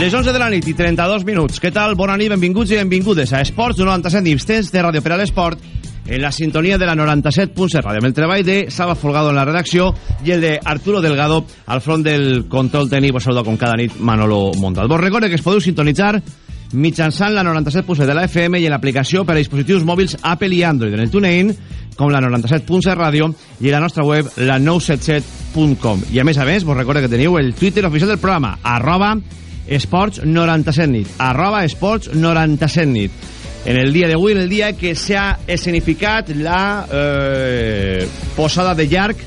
Les 11 de la nit i 32 minuts. Què tal? Bona nit, benvinguts i benvingudes a Esports 97 Nipstens de Ràdio per a l'Esport en la sintonia de la 97.7 Ràdio amb el treball de Salva Folgado en la redacció i el de Arturo Delgado al front del control tècnic. Vos saluda com cada nit Manolo Montal. Vos recorde que es podeu sintonitzar mitjançant la 97.7 de la FM i en l'aplicació per a dispositius mòbils Apple i Android en el TuneIn com la 97.7 Ràdio i la nostra web la 977.com i a més a més vos recorde que teniu el Twitter oficial del programa arroba esports 97 nit arroba esports 97 nit en el dia d'avui, en el dia que s'ha escenificat la eh, posada de llarg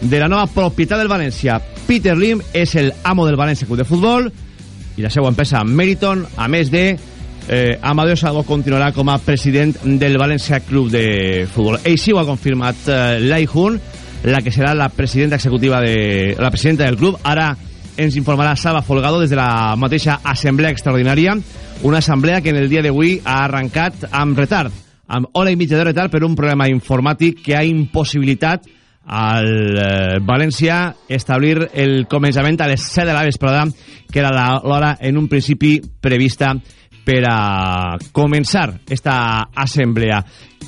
de la nova propietat del València. Peter Lim és el amo del València Club de Futbol i la seva empresa Meriton, a més de eh, Amadeo Salvo continuarà com a president del València Club de Futbol. Així ho ha confirmat eh, Lai Hun, la que serà la presidenta executiva de la presidenta del club. Ara ens informarà Salva Folgado des de la mateixa assemblea extraordinària, una assemblea que en el dia d'avui ha arrencat amb retard, amb hora i mitja de retard per un problema informàtic que ha impossibilitat al eh, València establir el començament a les 7 de la vesprada, que era l'hora en un principi prevista per a començar esta assemblea.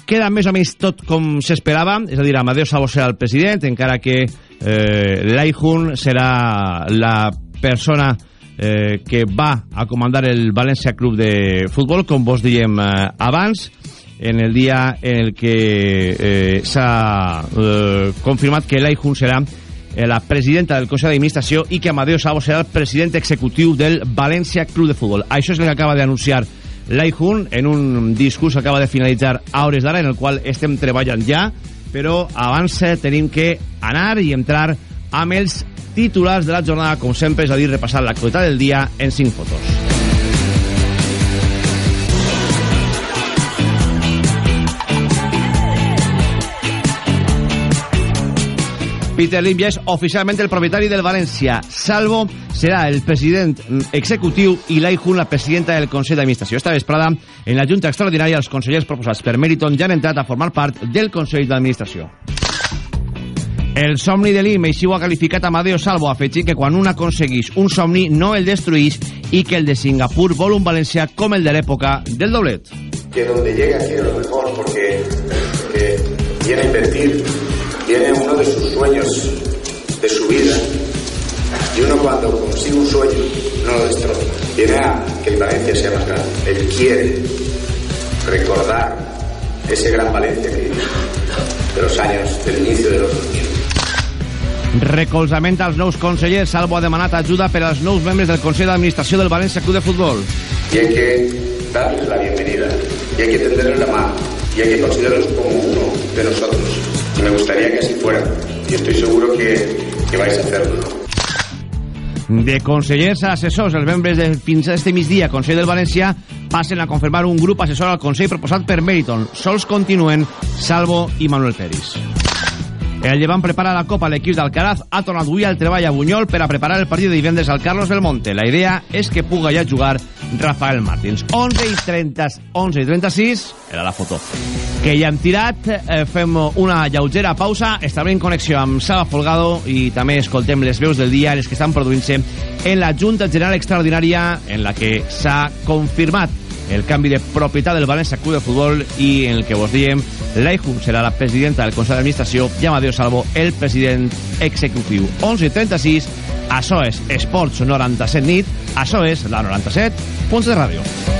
Queda més o menys tot com s'esperava, és a dir, Amadeo Sabo serà el president, encara que eh, Laihun serà la persona eh, que va a comandar el València Club de Futbol, com vos diem eh, abans, en el dia en el que eh, s'ha eh, confirmat que Laihun serà eh, la presidenta del Consell d'Administració i que Amadeo Sabo serà el president executiu del València Club de Futbol. Això és el que acaba d'anunciar Laihun en un discurs que acaba de finalitzar a hores d'ara en el qual estem treballant ja però abans tenim que anar i entrar amb els titulars de la jornada, com sempre, és a dir, repassar l'actualitat del dia en 5 fotos. Peter Lim ja és oficialment el propietari del València. Salvo serà el president executiu i Lai Hun la presidenta del Consell d'Administració. Esta vesprada, en la Junta Extraordinària, els consellers proposats per Meriton ja han entrat a formar part del Consell d'Administració. El somni de Lim, així ho ha qualificat Amadeo Salvo, afegit que quan un aconseguís un somni no el destruís i que el de Singapur vol un València com el de l'època del doblet. Que donde llegue aquí lo mejor, porque, porque viene a invertir tiene uno de sus sueños de su vida. Y uno cuando consigue un sueño no lo destroza. Viene a que el Valencia sea más grande. Él quiere recordar ese gran Valencia que de los años del inicio de los 2000. Recolzament als nous consellers. Salvo ha demanat ajuda per als nous membres del Consell d'Administració del València Club de Futbol. Y hay que darles la bienvenida. Y hay que tenderles la mano. Y hay que considerarlos como uno de nosotros. Me gustaría que así fuera. Y estoy seguro que, que vais a hacerlo. De consellers a assessors, els membres de fins a este migdia Consell del València passen a confirmar un grup assessor al Consell proposat per Meriton. Sols continuen Salvo i Manuel Peris. El Llevant prepara la Copa. L'equip d'Alcaraz ha tornat avui al treball a Bunyol per a preparar el partit de divendres al Carlos del Monte. La idea és que puga ja jugar Rafael Martins. 11 i 30, 11 i 36, era la foto. Que ja hem tirat, eh, fem una lleugera pausa, establim connexió amb Sala Folgado i també escoltem les veus del dia, les que estan produint-se en la Junta General Extraordinària en la que s'ha confirmat el canvi de propietat del València Club de Futbol i en el que vos diem Leijun serà la presidenta del Consell d'Administració. I Amadeo Salvo el president executiu. 11 i 36 això és Esports 97 nit això és la 97 punts de ràdio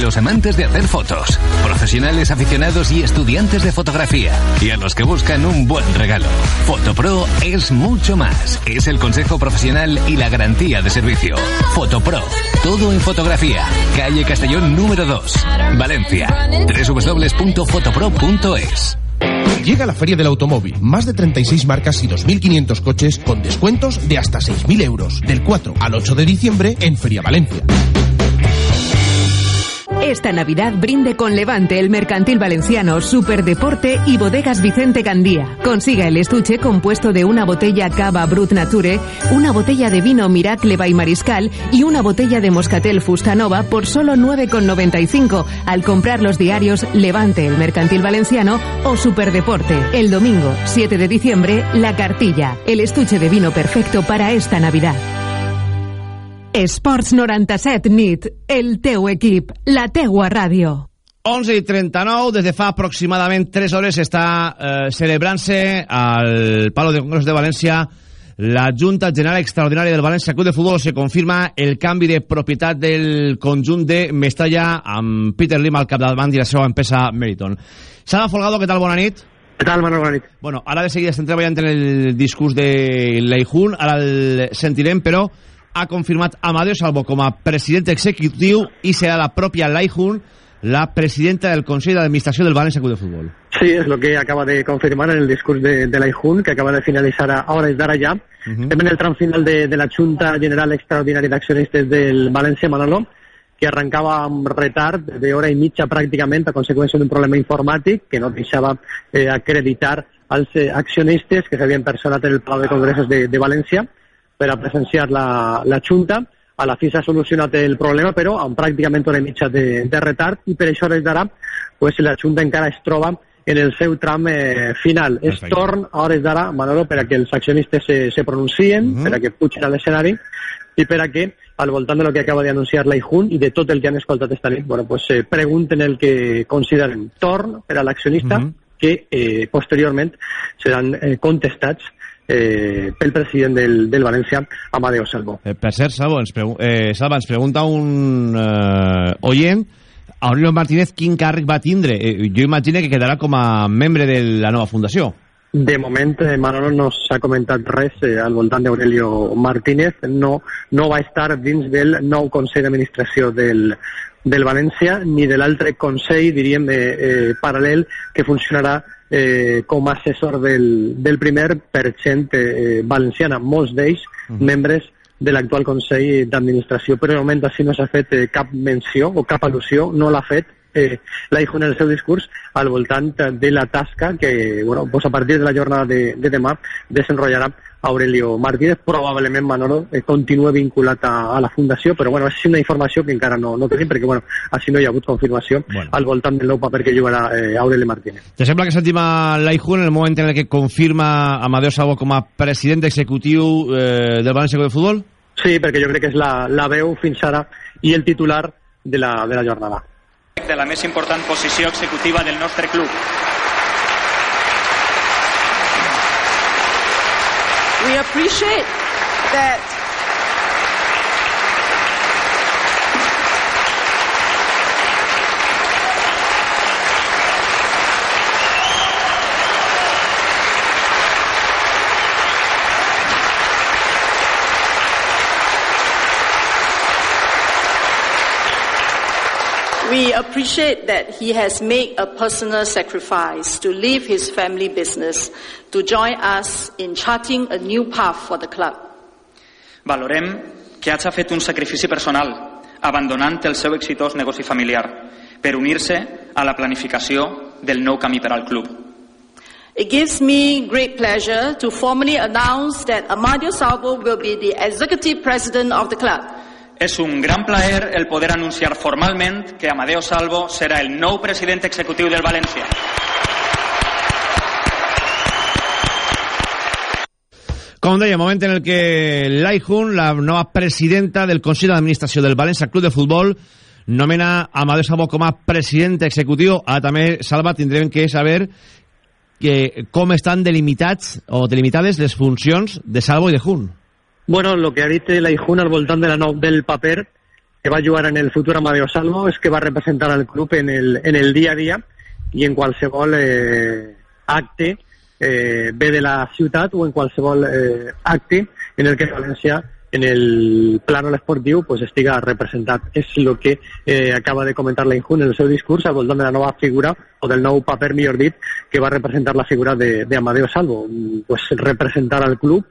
Los amantes de hacer fotos, profesionales aficionados y estudiantes de fotografía, y a los que buscan un buen regalo. Fotopro es mucho más. Es el consejo profesional y la garantía de servicio. Fotopro, todo en fotografía. Calle Castellón número 2, Valencia. www.fotopro.es. Llega la Feria del Automóvil. Más de 36 marcas y 2.500 coches con descuentos de hasta 6.000 euros. Del 4 al 8 de diciembre en Feria Valencia. Esta Navidad brinde con Levante, el mercantil valenciano, Superdeporte y Bodegas Vicente Gandía. Consiga el estuche compuesto de una botella Cava Brut Nature, una botella de vino Miracle by Mariscal y una botella de Moscatel Fustanova por solo 9,95 al comprar los diarios Levante, el mercantil valenciano o Superdeporte. El domingo, 7 de diciembre, La Cartilla, el estuche de vino perfecto para esta Navidad. Esports 97 nit, el teu equip, la teua ràdio. 11 i 39, des de fa aproximadament 3 hores està eh, celebrant-se al Palo de Congresos de València la Junta General Extraordinària del València Club de Futbol se confirma el canvi de propietat del conjunt de Mestalla amb Peter Lim al capdavant i la seva empresa Meriton. Sala Folgado, què tal? Bona nit. Què tal, Manol? Bona nit. Bueno, ara de seguida estem treballant en el discurs de l'Eijun, ara el sentirem, però ha confirmat Amadeo Salvo com a president executiu i serà la pròpia Laihun la presidenta del Consell d'Administració del València Club de Futbol. Sí, es lo que acaba de confirmar en el discurs de, de Laihun, que acaba de finalizar a hores d'ara ja. Uh -huh. En el tram final de, de la Junta General Extraordinària d'Accionistes del València, Manolo, que arrancava amb retard d'hora i mitja pràcticament a conseqüència d'un problema informàtic que no deixava eh, acreditar als eh, accionistes que s'havien personat en el Palau de Congressos de, de València per a presenciar la, la Junta. A la fi s'ha solucionat el problema, però amb pràcticament una mitja de, de retard i per això des d'ara pues, la Junta encara es troba en el seu tram eh, final. Perfecte. Es torn a hores d'ara, Manolo, per a que els accionistes se, se pronuncien, uh -huh. per a que pugin a l'escenari i per a que al voltant de lo que acaba d'anunciar l'Aijun i de tot el que han escoltat esta nit, bueno, pues, eh, pregunten el que consideren torn per a l'accionista uh -huh. que eh, posteriorment seran eh, contestats eh, pel president del, del València, Amadeo Salvo. Eh, per cert, Salvo, ens, pregu eh, Salva, ens pregunta un eh, oient Aurelio Martínez quin càrrec va tindre. Eh, jo imagino que quedarà com a membre de la nova fundació. De moment, eh, Manolo no s'ha comentat res eh, al voltant d'Aurelio Martínez. No, no va estar dins del nou Consell d'Administració del, del València ni de l'altre Consell, diríem, eh, eh, paral·lel que funcionarà eh, com a assessor del, del primer per gent eh, valenciana, molts d'ells uh -huh. membres de l'actual Consell d'Administració. Però de moment així no s'ha fet eh, cap menció o cap al·lusió, no l'ha fet eh, l'Aijo en el seu discurs al voltant de la tasca que bueno, pues a partir de la jornada de, de demà desenrotllarà Aurelio Martínez, probablement Manolo eh, continua vinculat a, a la Fundació, però bueno, és una informació que encara no, no tenim, perquè bueno, així no hi ha hagut confirmació bueno. al voltant del nou paper que jugarà eh, Aurelio Martínez. Te sembla que sentim a l'Aijo en el moment en el que confirma Amadeo Sabo com a president executiu eh, del València de Futbol? Sí, perquè jo crec que és la, la veu fins ara i el titular de la, de la jornada. De la més important posició executiva del nostre club. Appreciate that We appreciate that he has made a personal sacrifice to leave his family business to join us in charting a new path for the club. Valorem que hagi fet un sacrifici personal, abandonant el seu exitós negoci familiar, per unir-se a la planificació del nou camí per al club. It gives me great pleasure to formally announce that Amadio Salvo will be the executive president of the club. És un gran plaer el poder anunciar formalment que Amadeo Salvo serà el nou president executiu del València. Com deia, moment en el que Lai Hun, la nova presidenta del Consell d'Administració del València Club de Futbol, nomena Amadeo Salvo com a president executiu. Ara també, Salva, tindrem que saber que com estan delimitats o delimitades les funcions de Salvo i de Hun. Bueno, lo que ha dit la Ijun al voltant de la del paper que va jugar en el futur Amadeo Salvo és que va representar al club en el, en el a dia i en qualsevol eh, acte eh, de la ciutat o en qualsevol eh, acte en el que València en el plano esportiu pues, estiga representat. És el que eh, acaba de comentar la Injun en el seu discurs al voltant de la nova figura, o del nou paper, millor que va representar la figura d'Amadeo Salvo. Pues, representar al club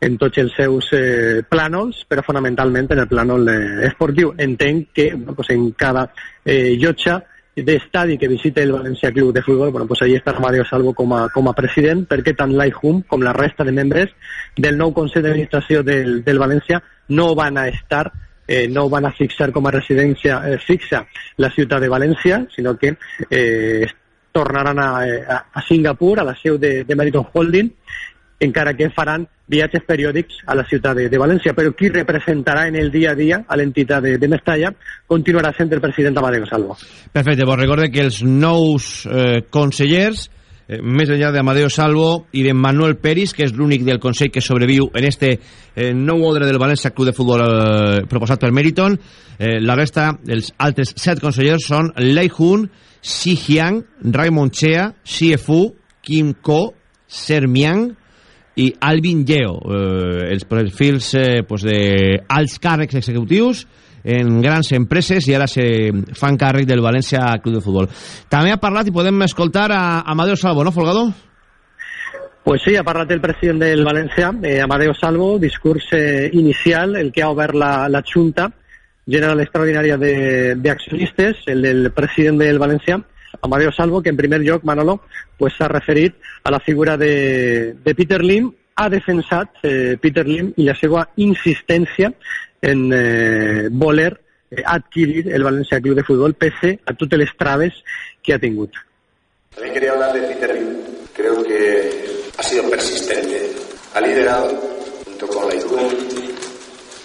en tots els seus eh, plànols, però fonamentalment en el plànol eh, esportiu. Entenc que pues, en cada eh, llotja d'estadi que visita el València Club de Futbol, bueno, pues ahí estarà Mario Salvo com a, com a president, perquè tant l'Aihum com la resta de membres del nou Consell d'Administració del, del València no van a estar eh, no van a fixar com a residència eh, fixa la ciutat de València, sinó que eh, tornaran a, a, a Singapur, a la seu de, de Meriton Holding, encara que faran viatges periòdics a la ciutat de, de València, però qui representarà en el dia a dia a l'entitat de, de Mestalla continuarà sent el president Amadeo Salvo. Perfecte, vos recorde que els nous eh, consellers, eh, més enllà d'Amadeo Salvo i de Manuel Peris, que és l'únic del Consell que sobreviu en este eh, nou ordre del València Club de Futbol eh, proposat per Meriton, eh, la resta, els altres set consellers són Lei Hun, Xi Jiang, Raimon Chea, Xie Kim Ko, Sermiang, i Alvin Geo, eh, els perfils eh, pues de alts càrrecs executius en grans empreses i ara se fan càrrec del València Club de Futbol. També ha parlat i podem escoltar a Amadeo Salvo, no, Folgado? Pues sí, ha parlat el president del València, eh, Amadeo Salvo, discurs eh, inicial, el que ha obert la, la Junta General Extraordinària d'accionistes, el del president del València, Amadeo Salvo, que en primer lloc, Manolo, pues s'ha referit a la figura de, de Peter Lim, ha defensat eh, Peter Lim i la seva insistència en eh, voler eh, adquirir el Valencia Club de Fútbol pese a totes les traves que ha tingut. También quería hablar de Peter Lim. Creo que ha sido persistente. Ha liderado, junto con la ICUM,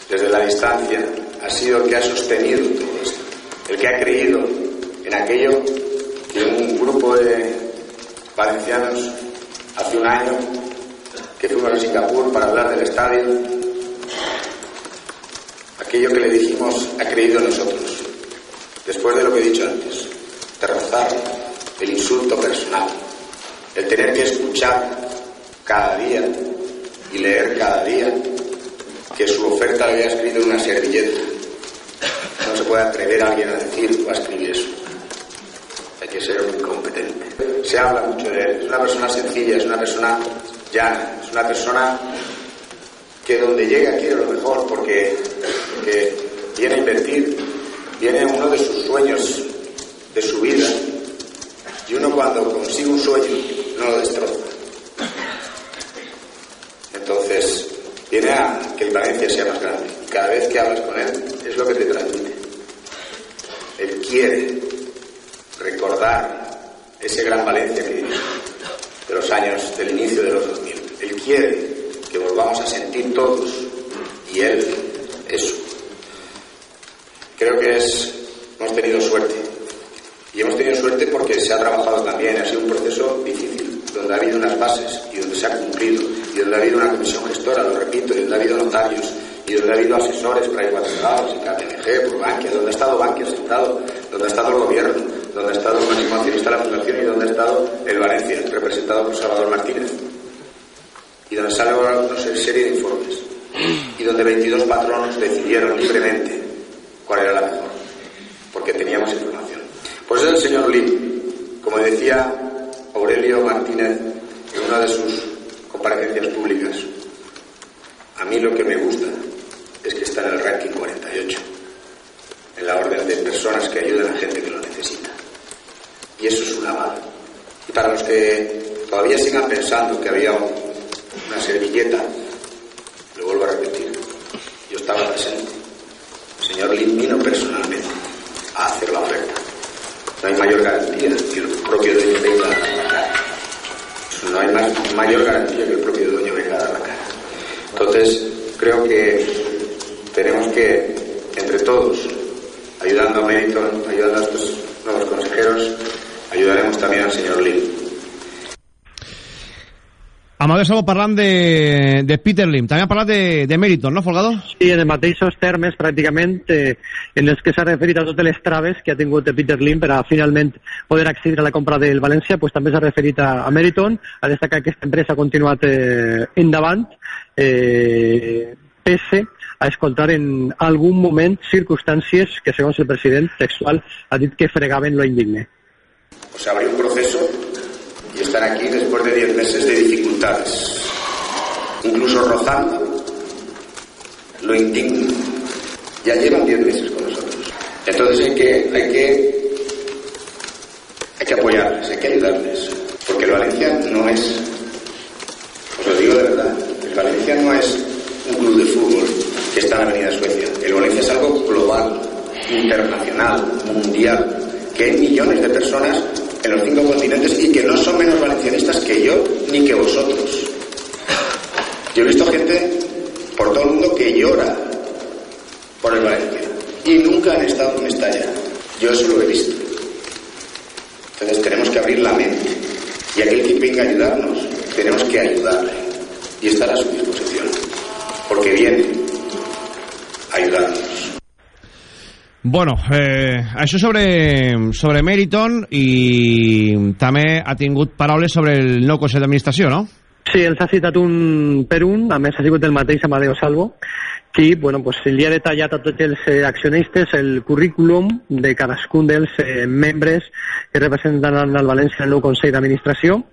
desde la distancia, ha sido el que ha sostenido todo esto. El que ha creído en aquello que un grupo de valencianos hace un año que fuimos a Singapur para hablar del estadio. Aquello que le dijimos ha creído nosotros. Después de lo que he dicho antes, de rozar el insulto personal, el tener que escuchar cada día y leer cada día que su oferta lo había escrito en una servilleta. No se puede atrever a alguien a decir o a escribir eso. Hay que ser muy competente. Se habla mucho de él. Es una persona sencilla, es una persona llana, es una persona que donde llega quiere lo mejor porque, viene a invertir, viene uno de sus sueños de su vida y uno cuando consigue un sueño no lo destroza. Entonces, viene a que el Valencia sea más grande. Cada vez que hablas con él, es lo que te transmite. Él quiere recordar ese gran Valencia que de los años del inicio de los 2000. Él quiere que volvamos a sentir todos y él eso. Creo que es, hemos tenido suerte. Y hemos tenido suerte porque se ha trabajado también, ha sido un proceso difícil, donde ha habido unas bases y donde se ha cumplido, y donde ha habido una comisión gestora, lo repito, y donde ha habido notarios, y donde ha habido asesores privados y KPMG, por Bankia, donde ha estado Bankia sentado, donde ha estado el gobierno, donde ha estado el máximo accionista de la Fundación y donde ha estado el Valencia, representado por Salvador Martínez. Y donde sale una serie de informes. Y donde 22 patronos decidieron libremente cuál era la mejor. Porque teníamos información. Pues es el señor Lim. Como decía Aurelio Martínez en una de sus comparecencias públicas, a mí lo que me gusta es que está en el ranking 48, en la orden de personas que ayudan a gente que lo necesita. Y eso es una aval. Y para los que todavía sigan pensando que había una servilleta, lo vuelvo a repetir, yo estaba presente. El señor Lim vino personalmente a hacer la oferta. No hay mayor garantía que el propio dueño venga a dar la cara. No hay mayor garantía que el propio dueño venga a dar la cara. Entonces, creo que tenemos que, entre todos, ayudando a Meriton, ayudando a estos nuevos consejeros, ayudaremos también al señor Lim. Amadeu Salvo parlant de, de Peter Lim. També ha parlat de, de Meriton, no, Folgado? Sí, en els mateixos termes, pràcticament, eh, en els que s'ha referit a totes les traves que ha tingut Peter Lim per a finalment poder accedir a la compra del València, pues, també s'ha referit a, a Meriton, a destacar que aquesta empresa ha continuat eh, endavant, eh, pese a escoltar en algun moment circumstàncies que, segons el president textual, ha dit que fregaven lo indigne. Sea, abrió un proceso y están aquí después de 10 meses de dificultades, incluso rozando lo indigno. Ya llevan 10 meses con nosotros. Entonces hay que, hay que, hay que apoyarles, hay que ayudarles, porque el Valencia no es, os lo digo de verdad, el Valencia no es un club de fútbol está en la Avenida Suecia. El Valencia es algo global, internacional, mundial, que hay millones de personas en los cinco continentes y que no son menos valencianistas que yo ni que vosotros. Yo he visto gente por todo el mundo que llora por el Valencia y nunca han estado en Mestalla. Yo eso lo he visto. Entonces tenemos que abrir la mente y aquel que venga a ayudarnos, tenemos que ayudarle y estar a su disposición, porque viene ayudarnos. Bueno, eh, això sobre, sobre Meriton i també ha tingut paraules sobre el nou Consell d'Administració, no? Sí, els ha citat un per un, a més ha sigut el mateix Amadeo Salvo, qui bueno, pues, li ha detallat a tots els eh, accionistes el currículum de cadascun dels eh, membres que representen el València en el nou Consell d'Administració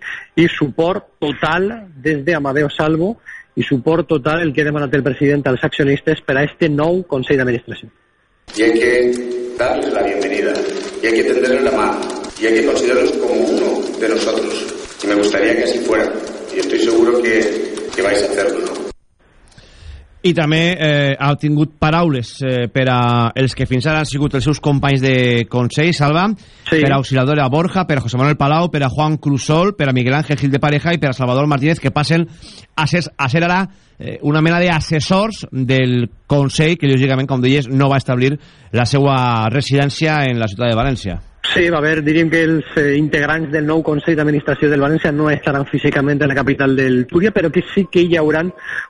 i suport total des d'Amadeo Salvo i suport total el que ha demanat el president als accionistes per a este nou Consell d'Administració. y hay que darles la bienvenida y hay que tenderles la mano y hay que considerarlos como uno de nosotros. Y me gustaría que así fuera y estoy seguro que, que vais a hacerlo. ¿no? I també eh, ha tingut paraules eh, per a els que fins ara han sigut els seus companys de Consell, Salva, sí. per a Auxiliador a Borja, per a José Manuel Palau, per a Juan Cruzol, per a Miguel Ángel Gil de Pareja i per a Salvador Martínez, que passen a ser, a ser ara eh, una mena d'assessors del Consell, que lògicament, com deies, no va establir la seva residència en la ciutat de València. Sí, va haver, diríem que els eh, integrants del nou Consell d'Administració del València no estaran físicament en la capital del Túria, però que sí que hi haurà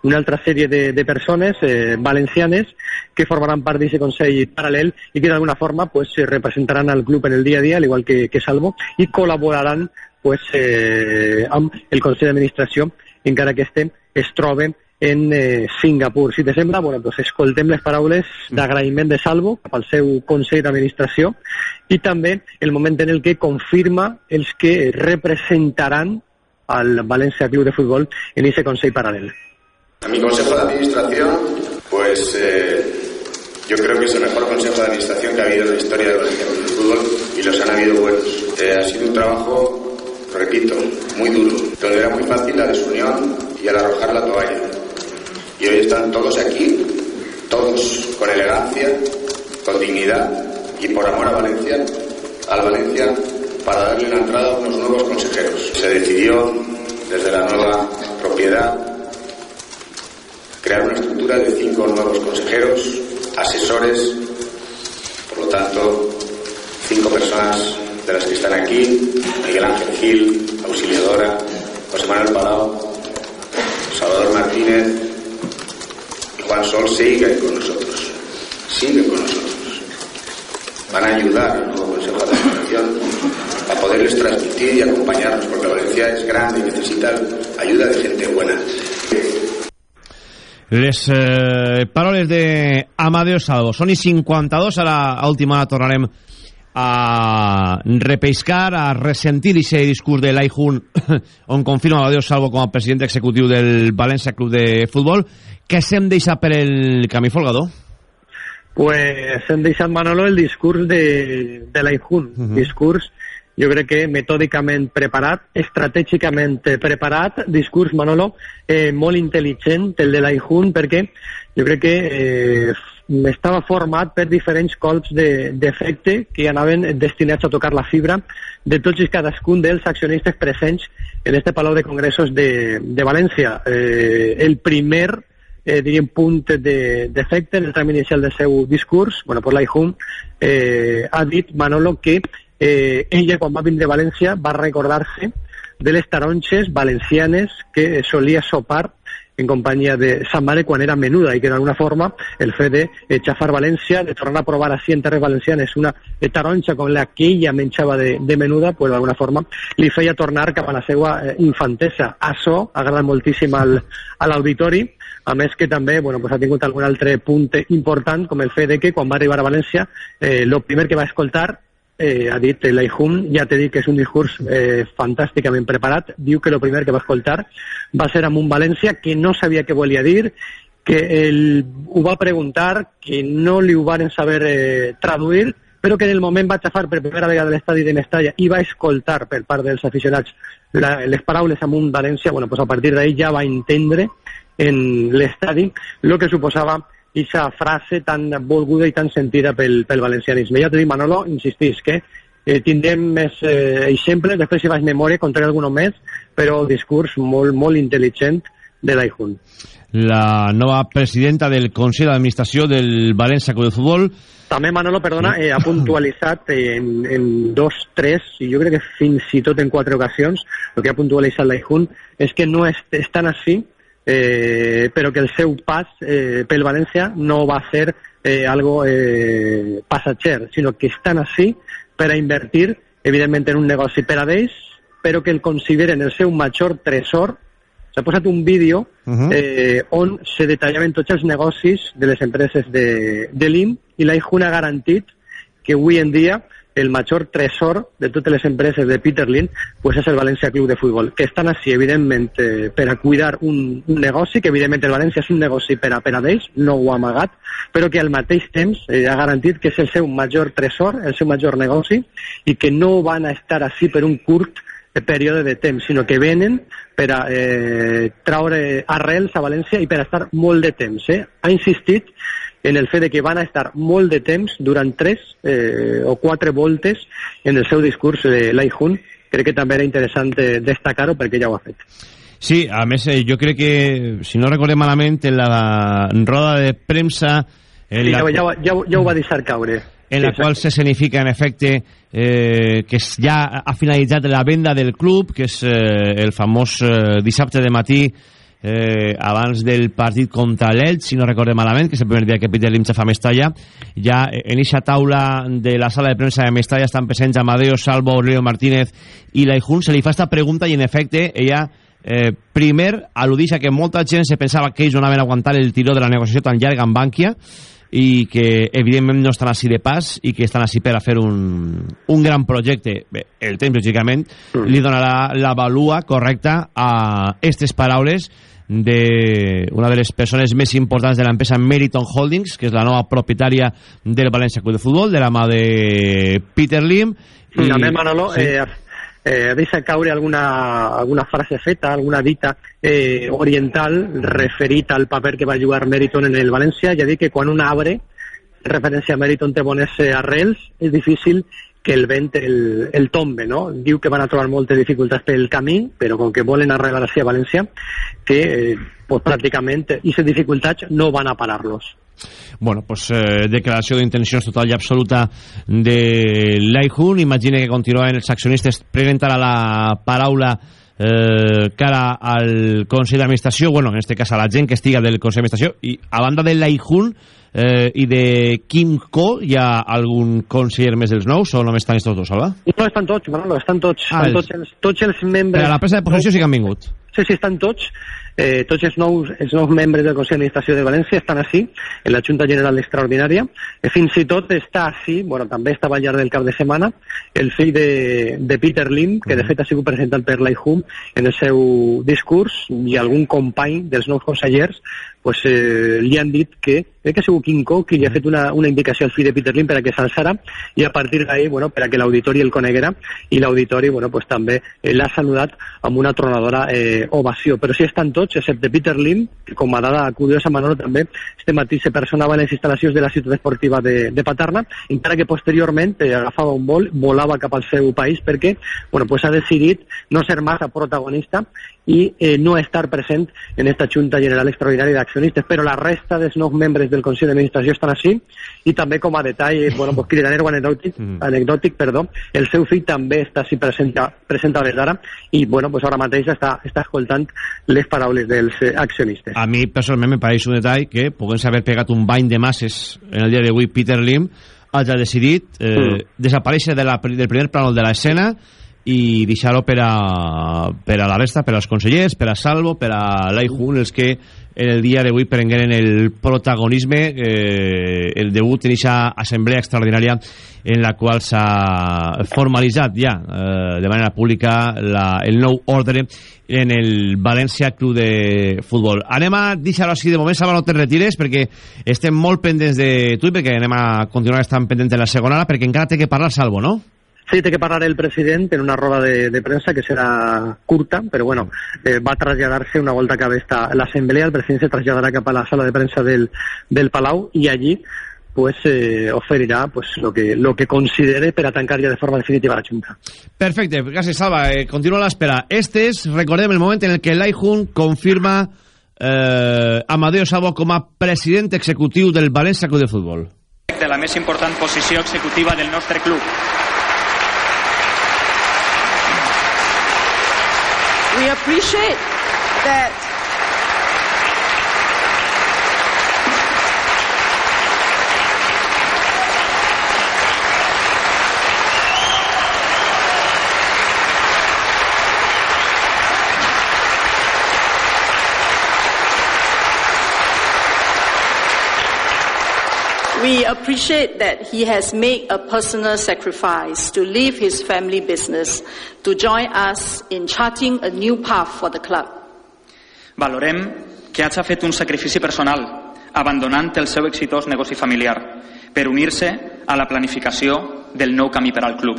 una altra sèrie de, de persones eh, valencianes que formaran part d'aquest Consell paral·lel i que d'alguna forma pues, representaran al club en el dia a dia, al igual que, que Salvo, i col·laboraran pues, eh, amb el Consell d'Administració encara que este es trobe en eh, Singapur. Si te sembla, bueno, pues escoltem les paraules d'agraïment de Salvo cap al seu Consell d'Administració i també el moment en el que confirma els que representaran al Valencia Club de Fútbol en ese Consell paral·lel. A mi Consejo de pues eh, yo creo que es el mejor Consejo de Administración que ha habido en la historia del Valencia Club de Fútbol y los han habido buenos. Eh, ha sido un trabajo, repito, muy duro, donde era muy fácil la desunión y el arrojar la toalla. Y hoy están todos aquí, todos con elegancia, con dignidad y por amor a Valencia, al Valencia, para darle la entrada a unos nuevos consejeros. Se decidió desde la nueva propiedad crear una estructura de cinco nuevos consejeros, asesores, por lo tanto, cinco personas de las que están aquí, Miguel Ángel Gil, auxiliadora, José Manuel Palau, Salvador Martínez Juan Sol siguen con nosotros, siguen con nosotros. Van a ayudar al nuevo Consejo de Administración a poderles transmitir y acompañarnos, porque Valencia es grande y necesita ayuda de gente buena. Les eh, paraules de Amadeo Salvo. Són i 52, ara a última hora tornarem a repescar, a ressentir aquest discurs de l'Aihun on confirma Adiós Salvo com a president executiu del València Club de Futbol que s'hem deixat per el camí folgador? Pues hem deixat, Manolo, el discurs de, de l'Aihun. Uh -huh. Discurs, jo crec que metòdicament preparat, estratègicament preparat, discurs, Manolo, eh, molt intel·ligent, el de l'Aihun, perquè jo crec que eh, estava format per diferents colps d'efecte de, que anaven destinats a tocar la fibra de tots i cadascun dels accionistes presents en este Palau de Congressos de, de València. Eh, el primer eh, diríem, punt d'efecte de, en el tram inicial del seu discurs, bueno, pues l'Aihun eh, ha dit, Manolo, que eh, ella, quan va vindre a València, va recordar-se de les taronxes valencianes que solia sopar en companyia de Sant Mare quan era menuda i que d'alguna forma el fet de eh, xafar València, de tornar a provar així en terres valencianes una eh, taronxa com la que ella menjava de, de menuda, pues d'alguna forma li feia tornar cap a la seva eh, infantesa. Això ha agradat moltíssim al, a l'auditori, a més que també bueno, pues ha tingut algun altre punt important com el fet de que quan va arribar a València eh, el primer que va escoltar eh, ha dit l'Aihum, ja t'he dit que és un discurs eh, fantàsticament preparat, diu que el primer que va escoltar va ser amb un València que no sabia què volia dir, que el, ho va preguntar, que no li ho van saber eh, traduir, però que en el moment va xafar per primera vegada l'estadi de Mestalla i va escoltar per part dels aficionats la, les paraules amb un València, bueno, pues a partir d'ahir ja va entendre en l'estadi el que suposava aquesta frase tan volguda i tan sentida pel, pel valencianisme. Ja t'ho dic, Manolo, insistís que eh, tindrem més eh, exemples, després si vaig memòria contaré algun més, però discurs molt, molt intel·ligent de l'Aihun. La nova presidenta del Consell d'Administració del València Club de Futbol també Manolo, perdona, eh, ha puntualitzat en, en dos, tres, i jo crec que fins i tot en quatre ocasions, el que ha puntualitzat l'Aihun és que no és, estan així eh, però que el seu pas eh, pel València no va ser eh, algo eh, passatger, sinó que estan així per a invertir, evidentment, en un negoci per a d'ells, però que el consideren el seu major tresor. S'ha posat un vídeo uh -huh. eh, on se detallaven tots els negocis de les empreses de, de l'IM i la ha garantit que avui en dia el major tresor de totes les empreses de Peter Lynn pues és el València Club de Futbol, que estan així, evidentment, eh, per a cuidar un, un negoci, que evidentment el València és un negoci per a, per a d'ells, no ho ha amagat, però que al mateix temps eh, ha garantit que és el seu major tresor, el seu major negoci, i que no van a estar així per un curt eh, període de temps, sinó que venen per a eh, traure arrels a València i per a estar molt de temps. Eh? Ha insistit en el fet de que van a estar molt de temps, durant tres eh, o quatre voltes, en el seu discurs de l'Aihun. Crec que també era interessant eh, destacar-ho perquè ja ho ha fet. Sí, a més, eh, jo crec que, si no recordem malament, en la roda de premsa... En sí, la... ja, ja, ja, ja ho va deixar caure. En la sí, qual se significa, en efecte, eh, que ja ha finalitzat la venda del club, que és eh, el famós eh, dissabte de matí eh, abans del partit contra l'Elx, si no recordem malament, que és el primer dia que Peter Lim fa Mestalla, ja en aquesta taula de la sala de premsa de Mestalla estan presents Amadeo, Salvo, Aurelio Martínez i l'Aijun, se li fa esta pregunta i en efecte ella eh, primer al·ludix a que molta gent se pensava que ells no anaven a aguantar el tiró de la negociació tan llarga amb Bankia i que evidentment no estan així de pas i que estan així per a fer un, un gran projecte. Bé, el temps, lògicament, mm. li donarà la valua correcta a aquestes paraules de una de les persones més importants de l'empresa Meriton Holdings, que és la nova propietària del València Club de Futbol, de la mà de Peter Lim. I... També, Manolo, sí. eh, eh, deixa caure alguna, alguna frase feta, alguna dita eh, oriental referit al paper que va jugar Meriton en el València. Ja dic que quan un arbre, referència a Meriton té bones arrels, és difícil que el vent el, el tombe, no? Diu que van a trobar moltes dificultats pel camí, però com que volen arreglar així a València, que eh, pues, pràcticament aquestes dificultats no van a parar-los. Bueno, pues eh, declaració d'intencions total i absoluta de l'Aihun. Imagine que continuaven els accionistes prenent la paraula eh, cara al Consell d'Administració, bueno, en este cas a la gent que estiga del Consell d'Administració, i a banda de l'Aihun eh, i de Kim Ko, hi ha algun conseller més dels nous o només estan tots dos, Salva? No, estan tots, Manolo, estan tots. Ah, estan tots, els, tots els membres... Per a la presa de possessió sí que han vingut. Sí, sí, estan tots Eh, tots els nous, els nous membres del Consell d'Administració de València estan així, en la Junta General Extraordinària. Eh, fins i tot està així, bueno, també estava al llarg del cap de setmana, el fill de, de Peter Lim, que de fet ha sigut presentat per l'IHUM en el seu discurs, i algun company dels nous consellers pues, eh, li han dit que, crec que ha sigut King Kong qui li ha fet una, una indicació al fill de Peter Lim per a que s'alçara i a partir d'ahí, bueno, per a que l'auditori el coneguera i l'auditori, bueno, pues, també eh, l'ha saludat amb una tronadora eh, ovació. Però sí estan tots, excepte Peter Lim, que com a dada curiosa, Manolo, també este matí se personava en les instal·lacions de la ciutat esportiva de, de Paterna, encara que posteriorment eh, agafava un vol, volava cap al seu país perquè bueno, pues ha decidit no ser massa protagonista i eh, no estar present en esta Junta General Extraordinària d'Accionistes, però la resta dels nous membres del Consell d'Administració estan així i també com a detall, bueno, pues, cridaner o anecdòtic, mm. anecdòtic perdó, el seu fill també està així present, present a les d'ara i bueno, pues ara mateix està, està escoltant les paraules dels eh, accionistes. A mi personalment me pareix un detall que puguem haver pegat un bany de masses en el dia d'avui Peter Lim hagi decidit eh, mm. desaparèixer de la, del primer plànol de l'escena i deixar-ho per, a, per a la resta, per als consellers, per a Salvo, per a Lai Hun, els que en el dia d'avui prengueren el protagonisme, eh, el debut en aquesta assemblea extraordinària en la qual s'ha formalitzat ja eh, de manera pública la, el nou ordre en el València Club de Futbol. Anem a deixar-ho així de moment, Salva, no te retires, perquè estem molt pendents de tu i perquè anem a continuar estant pendents de la segona hora, perquè encara té que parlar Salvo, no? Sí, té que parlar el president en una roda de, de premsa que serà curta, però bueno, eh, va traslladar-se una volta que acabe l'assemblea, el president se traslladarà cap a la sala de premsa del, del Palau i allí pues eh, oferirà pues, lo, que, lo que considere per a tancar ja de forma definitiva la Junta. Perfecte, gràcies Salva. Eh, continua l'espera. Este és, recordem, el moment en el que l'Aihun confirma eh, Amadeo Sabo com a president executiu del València Club de Futbol. De la més important posició executiva del nostre club. Appreciate that We appreciate that he has made a personal sacrifice to leave his family business to join us in charting a new path for the club. Valorem que hagi fet un sacrifici personal, abandonant el seu exitós negoci familiar, per unir-se a la planificació del nou camí per al club.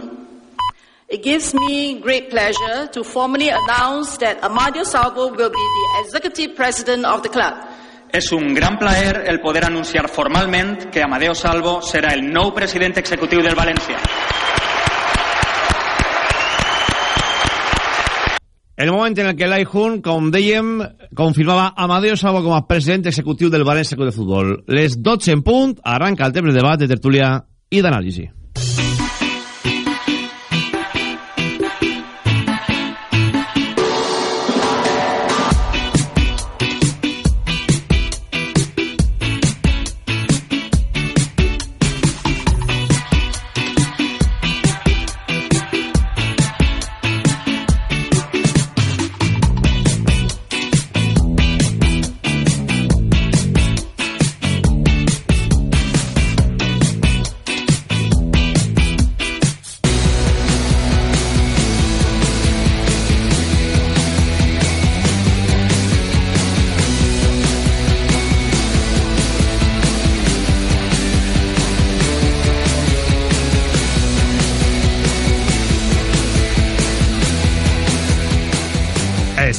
It gives me great pleasure to formally announce that Amadio Salvo will be the executive president of the club. És un gran plaer el poder anunciar formalment que Amadeo Salvo serà el nou president executiu del València. El moment en el que l'Aihun, com dèiem, confirmava Amadeo Salvo com a president executiu del València Club de Futbol. Les 12 en punt, arranca el temps de debat, de tertúlia i d'anàlisi.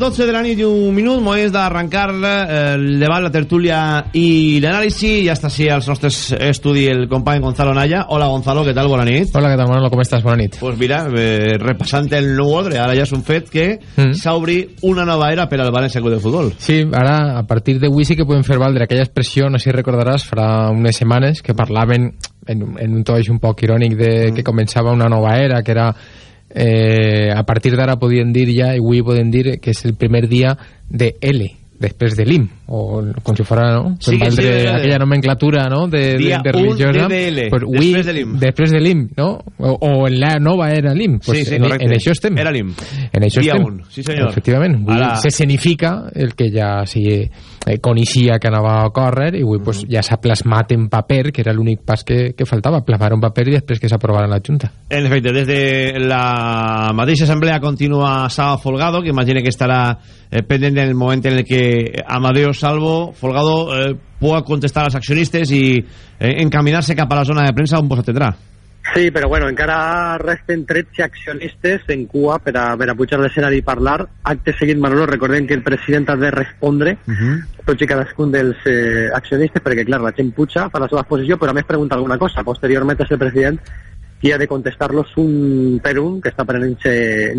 12 de la nit i un minut, moment d'arrencar eh, el debat, la tertúlia i l'anàlisi. Ja està així als nostres estudi el company Gonzalo Naya. Hola Gonzalo, què tal? Bona nit. Hola, què tal Manolo? Com estàs? Bona nit. Pues mira, eh, repassant el nou ordre, ara ja és un fet que mm. s'ha obrit una nova era per al València Club de Futbol. Sí, ara a partir d'avui sí que podem fer valdre aquella expressió, no sé si recordaràs, farà unes setmanes que parlaven en, en un to un poc irònic de mm. que començava una nova era, que era eh, a partir d'ara podien dir ja, i avui poden dir que és el primer dia de L després de l'IM, o com si fora no? Sí, sí, sí. aquella nomenclatura no? de, Dia de, de un religiosa DDL, pues, avui, després de l'IM. després de l'IM no? o, o en la nova era l'IM pues, Sí, sí, en, correcte. en això estem Era l'IM. en això Dia estem un, sí, senyor. efectivament, Ara- se escenifica el que ja sí, eh, coneixia que anava a córrer i avui pues, ja s'ha plasmat en paper que era l'únic pas que, que faltava plasmar un paper i després que s'aprovara en la Junta En efecte, des de la mateixa assemblea continua Saba Folgado, que imagine que estarà eh, pendent del moment en el que Amadeo Salvo, Folgado, eh, pueda contestar als accionistes i eh, encaminar-se cap a la zona de premsa on vos atendrà. Sí, però bueno, encara resten 13 accionistes en cua per a, per a pujar a l'escenari i parlar. Acte seguit, Manolo, recordem que el president ha de respondre tots i cadascun dels eh, accionistes, perquè, clar, la gent puja, fa la seva exposició, però a més pregunta alguna cosa. Posteriorment és el president qui ha de contestar-los un per un, que està prenent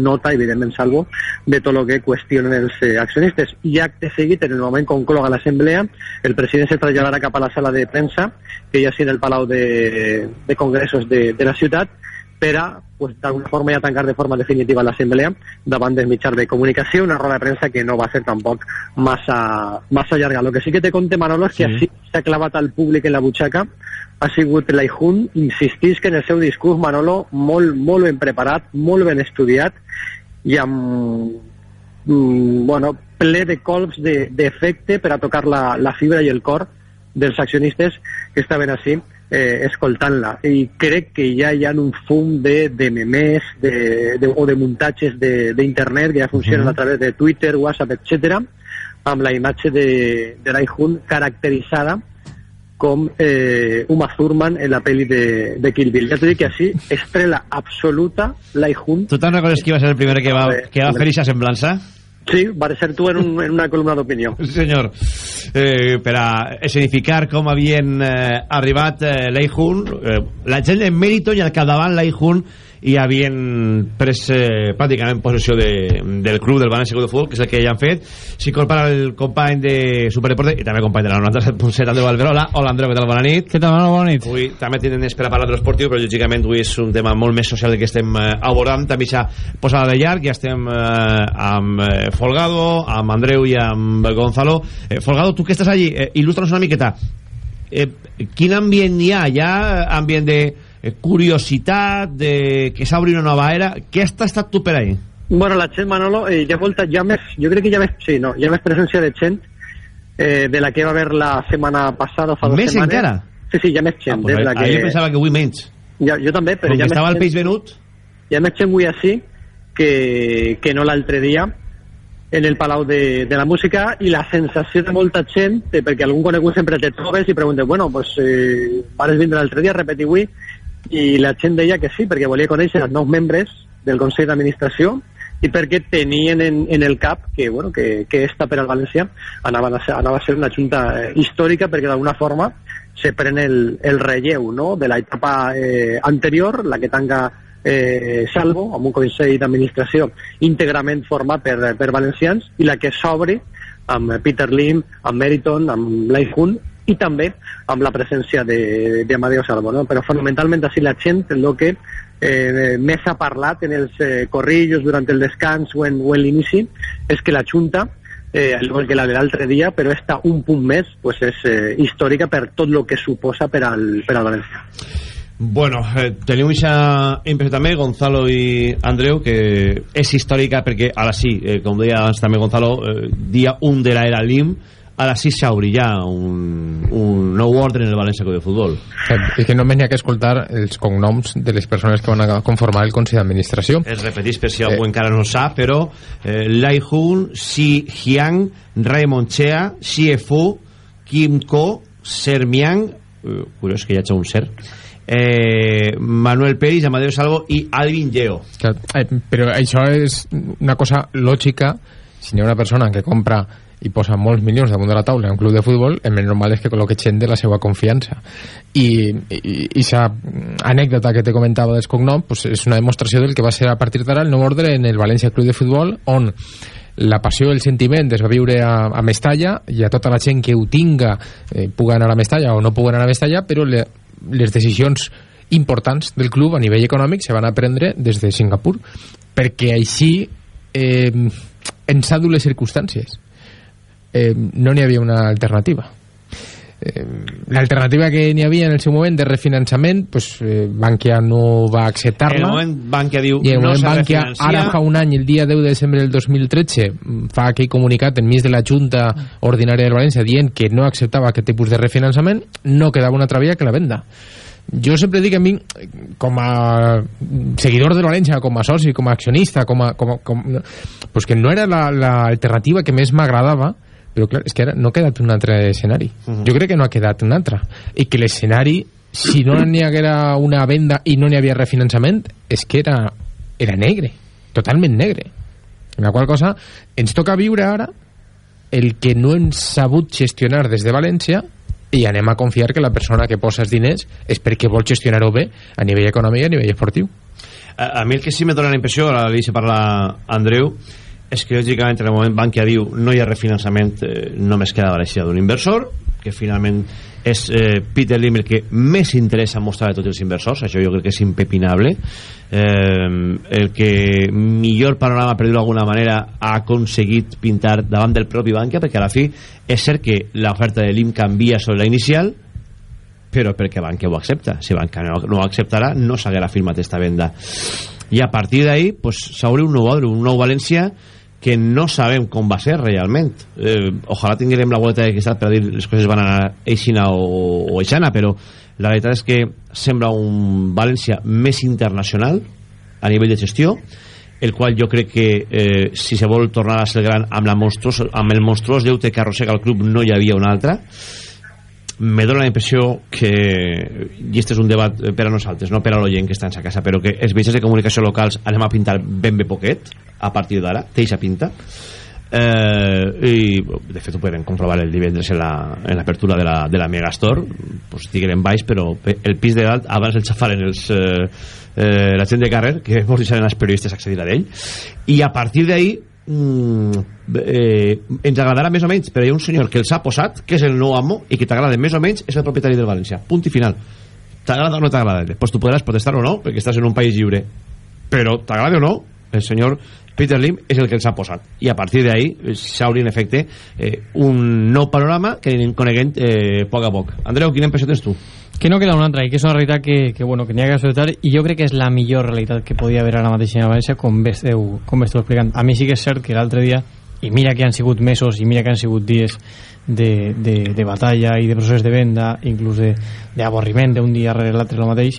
nota, evidentment salvo, de tot el que qüestionen els eh, accionistes. I acte seguit, en el moment que concloga l'assemblea, el president se traslladarà cap a la sala de premsa, que ha en el Palau de, de Congressos de, de la ciutat, per a, pues, d'alguna forma, ja tancar de forma definitiva l'assemblea davant dels mitjans de comunicació, una roda de premsa que no va ser tampoc massa, massa llarga. El que sí que te conté, Manolo, és que Sí. s'ha clavat al públic en la butxaca ha sigut l'Aijun, insistís que en el seu discurs, Manolo, molt, molt ben preparat, molt ben estudiat i amb mm, bueno, ple de colps de- d'efecte per a tocar la, la fibra i el cor dels accionistes que estaven així eh, escoltant-la. I crec que ja hi ha un fum de, de memes de, de, o de muntatges de- d'internet que ja funcionen a través de Twitter, WhatsApp, etc amb la imatge de, de l'Aijun caracteritzada com eh, Uma Thurman en la pel·li de, de Kill Bill. Ja t'ho dic que així, estrela absoluta, l'Aijun. Tu te'n recordes qui va ser el primer que va, que va fer aquesta semblança? Sí, va ser tu en, un, en una columna d'opinió. Sí, senyor. Eh, per a escenificar com havien eh, arribat eh, l'Eijun, eh, la gent de Mèriton i al capdavant l'Eijun i havien pres eh, pràcticament possessió de, del club del València Club de Futbol, que és el que ja han fet. S'incorpora el company de Superdeporte i també company de la 97.7, Andreu Alberola. Hola, Andreu, què tal? Bona nit. Què tal? Bona nit. Avui també tenen per a parlar de l'esportiu, però lògicament avui és un tema molt més social que estem eh, abordant, també s'ha posada de llarg, ja estem eh, amb eh, Folgado, amb Andreu i amb Gonzalo. Eh, Folgado, tu que estàs allí, eh, il·lustra'ns una miqueta. Eh, quin ambient hi ha? Hi ha ambient de curiositat, de que s'obri una nova era? Què has estat tu per ahí? Bueno, la gent, Manolo, eh, molta, hi ha més, jo crec que ha més, sí, no, ha més presència de gent eh, de la que va haver la setmana passada o fa dues Més setmanes. encara? Sí, sí, ha més gent. Ah, pues, de la ah, que... Jo pensava que avui menys. Ja, jo també, però Com que més estava el gent- peix venut... ha més gent avui així que, que no l'altre dia en el Palau de, de la Música i la sensació de molta gent, eh, perquè algun conegut sempre te trobes i preguntes, bueno, pues, eh, vares vindre l'altre dia, repetir avui, i la gent deia que sí, perquè volia conèixer els nous membres del Consell d'Administració i perquè tenien en, en el cap que, bueno, que, que esta per al València anava a ser, anava a ser una junta eh, històrica perquè d'alguna forma se pren el, el relleu no? de l'etapa eh, anterior, la que tanca eh, Salvo, amb un Consell d'Administració íntegrament format per, per valencians, i la que s'obre amb Peter Lim, amb Meriton, amb Laifun, i també amb la presència de, de Amadeo Salvo. No? Però fonamentalment així la gent, el que eh, més ha parlat en els eh, corrillos durant el descans o en, o en l'inici, és que la Junta eh, al igual que la de l'altre dia, però esta un punt més pues és eh, històrica per tot el que suposa per al, per al València. Bueno, eh, teniu aquesta impressió també, Gonzalo i Andreu, que és històrica perquè, ara sí, eh, com deia abans també Gonzalo, eh, dia 1 de l'era LIM, ara sí s'obri ja un, un nou ordre en el València Club de Futbol. és que només n'hi ha que escoltar els cognoms de les persones que van a conformar el Consell d'Administració Es repetís per si algú encara no sap, però eh, Lai Hun, Si Hyang, Raymond Chea, Xie-Fu, Kim Ko, Sermiang, eh, curiós que hi hagi un ser, eh, Manuel Peris, Amadeo Salvo i Alvin Geo. Clar, eh, però això és una cosa lògica si hi ha una persona que compra i posa molts milions damunt de la taula en un club de futbol, el més normal és que col·loque gent de la seva confiança. I aquesta anècdota que te comentava dels cognoms pues, és una demostració del que va ser a partir d'ara el nou ordre en el València Club de Futbol on la passió i el sentiment es va viure a, a Mestalla i a tota la gent que ho tinga eh, pugui anar a Mestalla o no pugui anar a Mestalla però le, les decisions importants del club a nivell econòmic se van a prendre des de Singapur perquè així eh, en s'ha les circumstàncies eh, no n'hi havia una alternativa. Eh, l'alternativa que n'hi havia en el seu moment de refinançament pues, eh, Bankia no va acceptar-la. En el moment Bankia diu i en el no moment Bankia ara fa un any el dia 10 de desembre del 2013 fa aquell comunicat enmig de la Junta Ordinària de València dient que no acceptava aquest tipus de refinançament no quedava una altra via que la venda. Jo sempre dic a mi com a seguidor de València com a soci, com a accionista com a, com a, com, pues que no era l'alternativa la, que més m'agradava però clar, és que ara no ha quedat un altre escenari. Uh -huh. jo crec que no ha quedat un altre. I que l'escenari si no n'hi haguera una venda i no n'hi havia refinançament és que era, era negre totalment negre. En la qual cosa ens toca viure ara el que no hem sabut gestionar des de València i anem a confiar que la persona que posa els diners és perquè vol gestionar-ho bé a nivell econòmic i a nivell esportiu. A, a mi el que sí me dona la impressió ara li deixa parlar Andreu és que lògicament en el moment Bankia diu no hi ha refinançament eh, només queda València d'un inversor que finalment és eh, Peter Lim el que més interessa mostrar a tots els inversors això jo crec que és impepinable. Eh, el que millor panorama per dir-ho d'alguna manera ha aconseguit pintar davant del propi Bankia perquè a la fi és cert que l'oferta de Lim canvia sobre la inicial però perquè Bankia ho accepta. Si Bankia no, no ho acceptarà no s'haguera firmat esta venda. I a partir pues, s'obre un nou un nou València que no sabem com va ser realment. Eh, ojalà tinguem la boleta de cristal per dir les coses van anar eixina o, o eixana però la veritat és que sembla un València més internacional a nivell de gestió el qual jo crec que eh, si se vol tornar a ser gran amb, la amb el monstruós deute que arrossega el club no hi havia un altre me dóna la impressió que i este és un debat per a nosaltres no per a l'oient que està en sa casa però que els mitjans de comunicació locals anem a pintar ben bé poquet a partir d'ara, té eixa pinta. Eh, i de fet ho podem comprovar el divendres en l'apertura la, de, la, de la Megastore pues, diguem baix però el pis de dalt abans el xafaren els eh, eh, la gent de carrer que mos deixaren els periodistes accedir a ell. I a partir d'ahí mm, eh, ens agradarà més o menys però hi ha un senyor que els ha posat que és el nou amo i que t'agrada més o menys és el propietari del València. Punt i final. T'agrada o no t'agrada? Pues tu podràs protestar o no perquè estàs en un país lliure. Però t'agrada o no el senyor Peter Lim és el que els ha posat. I a partir d'ahí s'obri en efecte eh, un nou panorama que anem coneguent eh, poc a poc. Andreu, quina impressió tens tu? que no queda una altra i que és una realitat que, que, bueno, que n'hi ha que acceptar i jo crec que és la millor realitat que podia haver ara mateix a València com bé esteu explicant. A mi sí que és cert que l'altre dia i mira que han sigut mesos i mira que han sigut dies de, de, de batalla i de procés de venda inclús d'avorriment d'un dia rere l'altre el mateix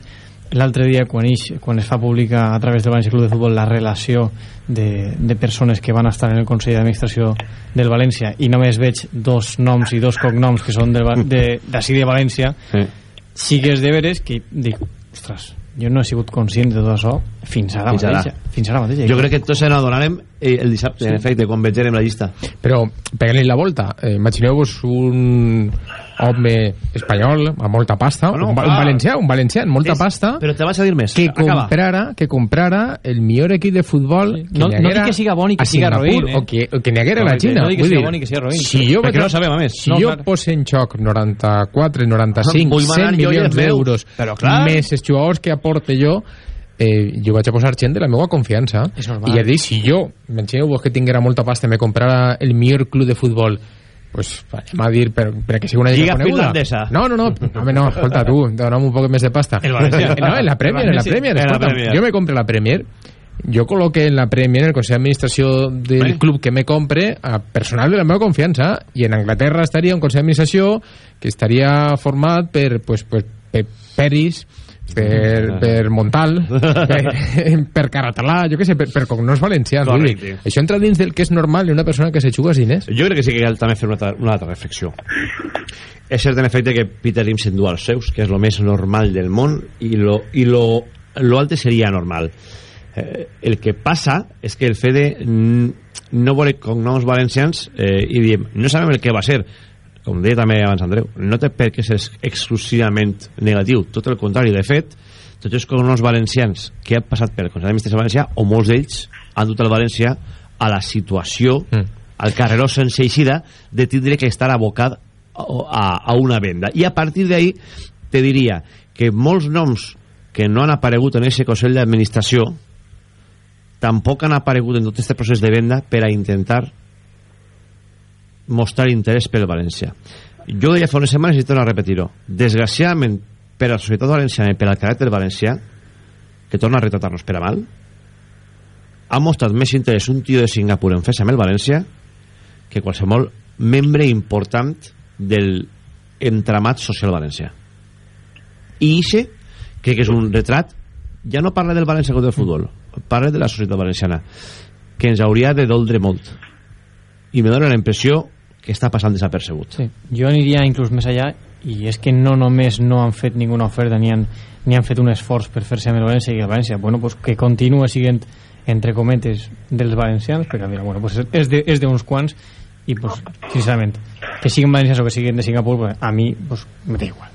l'altre dia quan, ix, quan es fa pública a través del València Club de Futbol la relació de, de persones que van estar en el Consell d'Administració del València i només veig dos noms i dos cognoms que són d'ací de, de, de València sí. sí que és de veres que dic, ostres, jo no he sigut conscient de tot això fins ara Fins mateix. ara. Fins ara mateix. jo crec que tots se n'adonarem eh, el dissabte, Sí. en efecte, quan vegem la llista però pegant-li la volta eh, imagineu-vos un home espanyol amb molta pasta Bueno, un, va- un valencià, un valencià amb molta És- pasta però te vas a dir més que acaba comprara, que comprara el millor equip de futbol que No- no dic que siga bon i que siga roïn, eh? o que, o que n'hi haguera a la Xina no dic que siga dir, bon i que siga roïn. si jo, Perquè no sabem, a més. si No, jo clar. poso en xoc 94, 95 Vull manar 100 jo i milions d'euros més els jugadors que aporte jo eh, jo vaig a posar gent de la meva confiança És normal. i a dir, si jo imagineu-vos que tinguera molta pasta i me comprara el millor club de futbol pues anem a dir per, per que sigui una Lliga lliga coneguda finlandesa. no, no, no, home, no, escolta tu dona'm un poc més de pasta El València. no, en la Premier, en la Premier, en la escolta, Premier. jo me compre la Premier jo col·loque en la Premier, en el Consell d'Administració del Bé. club que me compre a personal de la meva confiança i en Anglaterra estaria un Consell d'Administració que estaria format per, pues, pues, per Peris per, per Montal per, per Caratalà, jo què sé, per, per cognoms valencians Correcte. això entra dins del que és normal en una persona que se juga diners jo crec que sí que cal també fer una altra, una altra reflexió. És cert en efecte que Peter Lim s'endú als seus que és el més normal del món i lo, i lo, lo altre seria normal. Eh, el que passa és que el fet de no veure cognoms valencians eh, i diem, no sabem el que va ser com deia també abans Andreu no té per què ser exclusivament negatiu tot el contrari, de fet tots els cognoms valencians que han passat per el Consell d'Administració de València o molts d'ells han dut el València a la situació Mm. al carreró sense eixida de tindre que estar abocat a, a, a una venda i a partir d'ahí te diria que molts noms que no han aparegut en aquest Consell d'Administració tampoc han aparegut en tot aquest procés de venda per a intentar mostrar interès pel València. Jo deia fa unes setmanes i torno a repetir-ho. Desgraciadament, per la societat valenciana i per al caràcter valencià, que torna a retratar-nos per a mal, ha mostrat més interès un tio de Singapur en fer-se amb el València que qualsevol membre important del entramat social valencià. I ixe crec que és un retrat ja no parla del València com del futbol parla de la societat valenciana que ens hauria de doldre molt i me dóna la impressió que està passant desapercebut. Sí. jo aniria inclús més allà i és que no només no han fet ninguna oferta ni han, ni han fet un esforç per fer-se amb el València i el València, bueno, pues que continua siguent entre cometes dels valencians perquè mira, bueno, pues és d'uns de, és quants i pues, sincerament que siguin valencians o que siguin de Singapur pues, a mi pues, me da igual.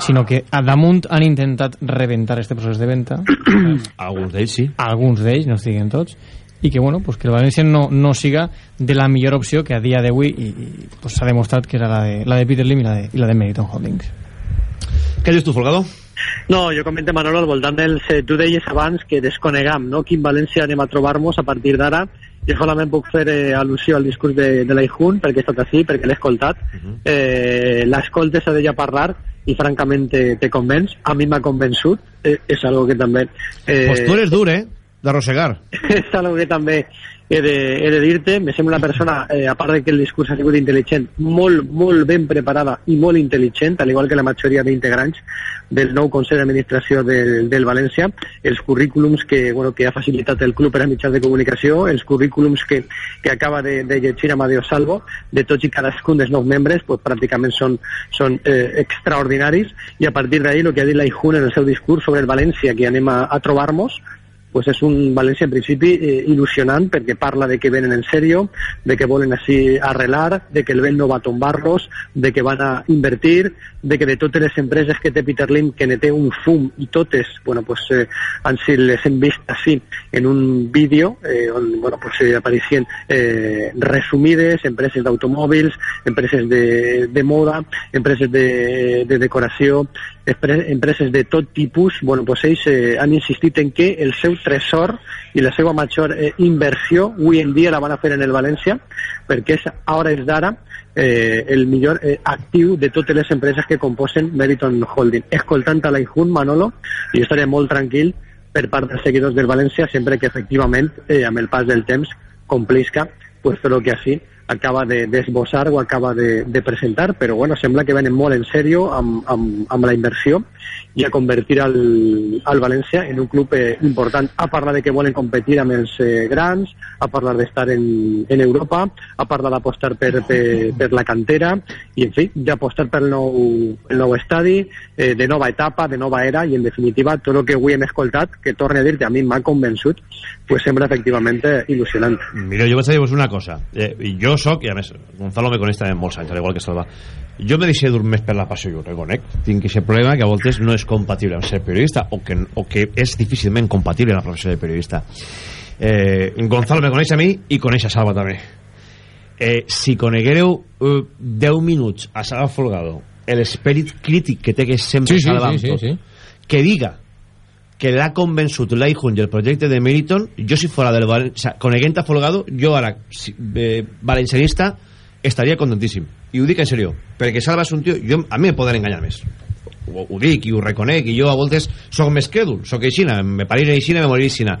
Sinó que a damunt han intentat reventar este procés de venda. Alguns d'ells sí. Alguns d'ells, no estiguen tots i que, bueno, pues que el València no, no siga de la millor opció que a dia d'avui i, i pues, s'ha demostrat que era la de, la de Peter Lim i la de, i la de Meriton Holdings què dius tu, Folgado? No, jo comento, Manolo, al voltant dels... Eh, tu deies abans que desconegam, no?, quin València anem a trobar-nos a partir d'ara. Jo solament puc fer eh, al·lusió al discurs de, de l'Aijun, perquè he estat així, perquè l'he escoltat. Uh -huh. eh, L'escoltes a d'ella parlar i francament te, te convenç. A mi m'ha convençut, eh, és algo que també... Eh, pues tu eres dur, eh? D'arrossegar. és algo que també he de, he de dir-te, me sembla una persona, eh, a part de que el discurs ha sigut intel·ligent, molt, molt ben preparada i molt intel·ligent, al igual que la majoria d'integrants del nou Consell d'Administració del, del València, els currículums que, bueno, que ha facilitat el club per a mitjans de comunicació, els currículums que, que acaba de, de llegir Amadeo Salvo, de tots i cadascun dels nous membres, pues, pràcticament són, són eh, extraordinaris, i a partir d'ahir el que ha dit la Ijun en el seu discurs sobre el València, que anem a, a trobar-nos, pues és un València en principi eh, il·lusionant perquè parla de que venen en sèrio, de que volen així arrelar, de que el vent no va tombar-los, de que van a invertir, de que de totes les empreses que té Peter Lim, que ne té un fum i totes, bueno, pues, eh, han si les hem vist així en un vídeo eh, on bueno, pues, eh, apareixien eh, resumides, empreses d'automòbils, empreses de, de moda, empreses de, de decoració, empreses de tot tipus, bueno, pues ells eh, han insistit en que el seu tresor i la seva major eh, inversió avui en dia la van a fer en el València perquè és a hores d'ara eh, el millor eh, actiu de totes les empreses que composen Meriton Holding. Escoltant a la Ijun, Manolo, i estaré molt tranquil per part dels seguidors del València sempre que efectivament, eh, amb el pas del temps, complisca pues, fer el que així acaba de desbossar o acaba de, de presentar, però bueno, sembla que venen molt en sèrio amb, amb, amb la inversió i a convertir el, el València en un club eh, important. A parlar de que volen competir amb els eh, grans, a parlar d'estar en, en Europa, a parlar d'apostar per, per, per la cantera i, en fi, d'apostar per el nou, el nou estadi, eh, de nova etapa, de nova era i, en definitiva, tot el que avui hem escoltat, que torne a dir-te, a mi m'ha convençut, pues sembla efectivament il·lusionant. Mira, jo vaig dir-vos una cosa. Eh, jo sóc, i a més, Gonzalo me coneix també molts anys, al igual que Salva, jo me deixé dur més per la passió, jo ho reconec. Tinc aquest problema que a voltes no és compatible amb ser periodista o que, o que és difícilment compatible amb la professió de periodista. Eh, Gonzalo me coneix a mi i coneix a Salva també. Eh, si coneguereu eh, 10 minuts a Salva Folgado l'esperit crític que té que sempre sí, sí, sí, sí, sí, sí. que diga que l'ha convençut l'Aihun i el projecte de Meriton jo si fora del València coneguent a Folgado jo ara si, eh, valencianista estaria contentíssim. I ho dic en sèrio perquè Salva és un tio jo, a mi me poden enganyar més. Ho, ho dic i ho reconec i jo a voltes sóc més crèdul sóc aixina, me pariré aixina me moriré aixina.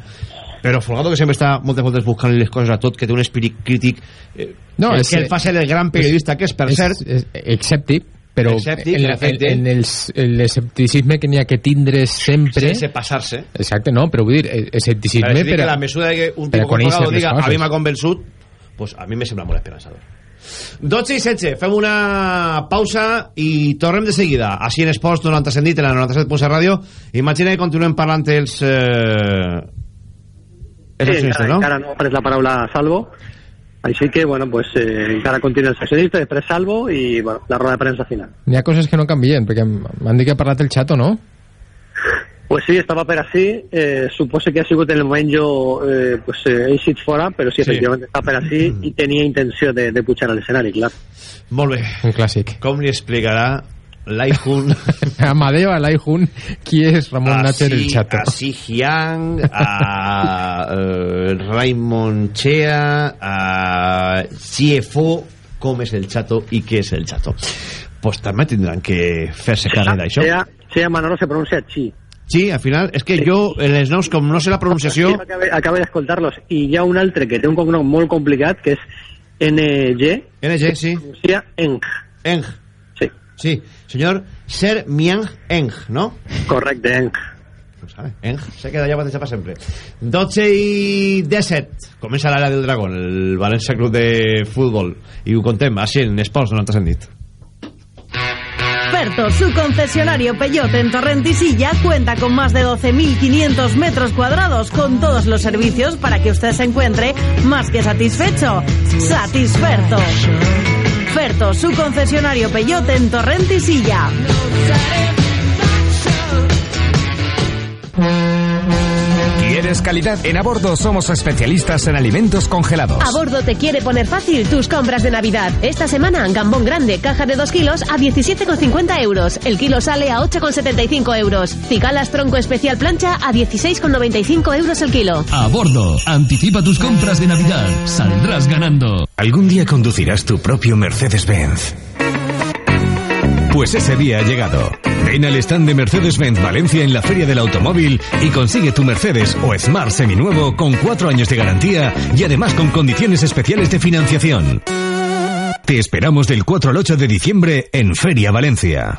Però Folgado que sempre està moltes voltes buscant les coses a tot que té un espírit crític eh, No, és- que el fa ser el gran periodista que és per és, cert és, escèptic però Escèptic, en, en en, els- en l'escepticisme que n'hi ha que tindre sempre sense passar-se. Exacte, no, però vull dir eh, escepticisme per, a- la mesura de que un tipus les diga coses. a mi m'ha convençut pues a mi me sembla molt esperançador. 12 i 16, fem una pausa i tornem de seguida. Així en Esports 97 nit en la 97.7 ràdio. Imagina que continuem parlant els eh... Sí, encara, no? encara no ha pres la paraula Salvo, així que, bueno, pues, eh, encara continua el seccionista, després Salvo i bueno, la roda de premsa final. n'hi ha coses que no canvien perquè m'han dit que ha parlat el xato, no? Pues sí, estava per així, eh, suposo que ha sigut en el moment jo eh, pues, eh, he eixit fora, però sí, Sí. efectivament està per així i tenia intenció de, de pujar a l'escenari, clar. molt bé un clàssic com li explicarà Laihun... Amadeo Alaihun, qui és Ramon a Nacher el Chato? A Si Hyang, a eh, Raymond Chea, a CFO, com és el Chato i què és el Chato. Pues també tindran que fer-se càrrec d'això. Sea, sea Manolo se pronuncia Chi. Sí, al final, és que jo, en els noms, com no sé la pronunciació... Sí, acabo, acabo d'escoltar-los. I hi ha un altre que té un cognom molt complicat, que és NG. NG, sí. Pronuncia Eng. Eng. Sí. Sí, senyor Ser Miang Eng, no? Correcte, Eng. No sabe, Eng, se queda allà mateix per sempre. 12 i 17. Comença l'ara del dragón, el València Club de Futbol. I ho contem, així, en Esports 90 sentit. Ferto, su concesionario Peyote en Torrentisilla cuenta con más de 12.500 metros cuadrados con todos los servicios para que usted se encuentre más que satisfecho. Satisferto. Ferto, su concesionario Peyote en Torrentisilla. ¿Quieres calidad? En Abordo somos especialistas en alimentos congelados. A bordo te quiere poner fácil tus compras de Navidad. Esta semana, gambón grande, caja de 2 kilos a 17,50 euros. El kilo sale a 8,75 euros. Cigalas tronco especial plancha a 16,95 euros el kilo. A bordo, anticipa tus compras de Navidad. Saldrás ganando. Algún día conducirás tu propio Mercedes-Benz. Pues ese día ha llegado. Ven al stand de Mercedes-Benz Valencia en la Feria del Automóvil y consigue tu Mercedes o Smart seminuevo con cuatro años de garantía y además con condiciones especiales de financiación. Te esperamos del 4 al 8 de diciembre en Feria Valencia.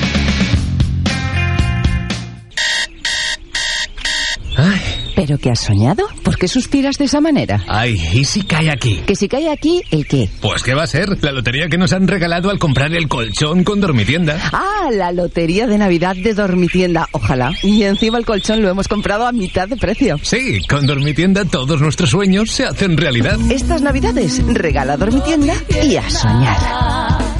¿Pero qué has soñado? ¿Por qué suspiras de esa manera? Ay, ¿y si cae aquí? Que si cae aquí, ¿el qué? Pues ¿qué va a ser? La lotería que nos han regalado al comprar el colchón con dormitienda. Ah, la lotería de Navidad de Dormitienda, ojalá. Y encima el colchón lo hemos comprado a mitad de precio. Sí, con dormitienda todos nuestros sueños se hacen realidad. Estas Navidades, regala Dormitienda y a soñar.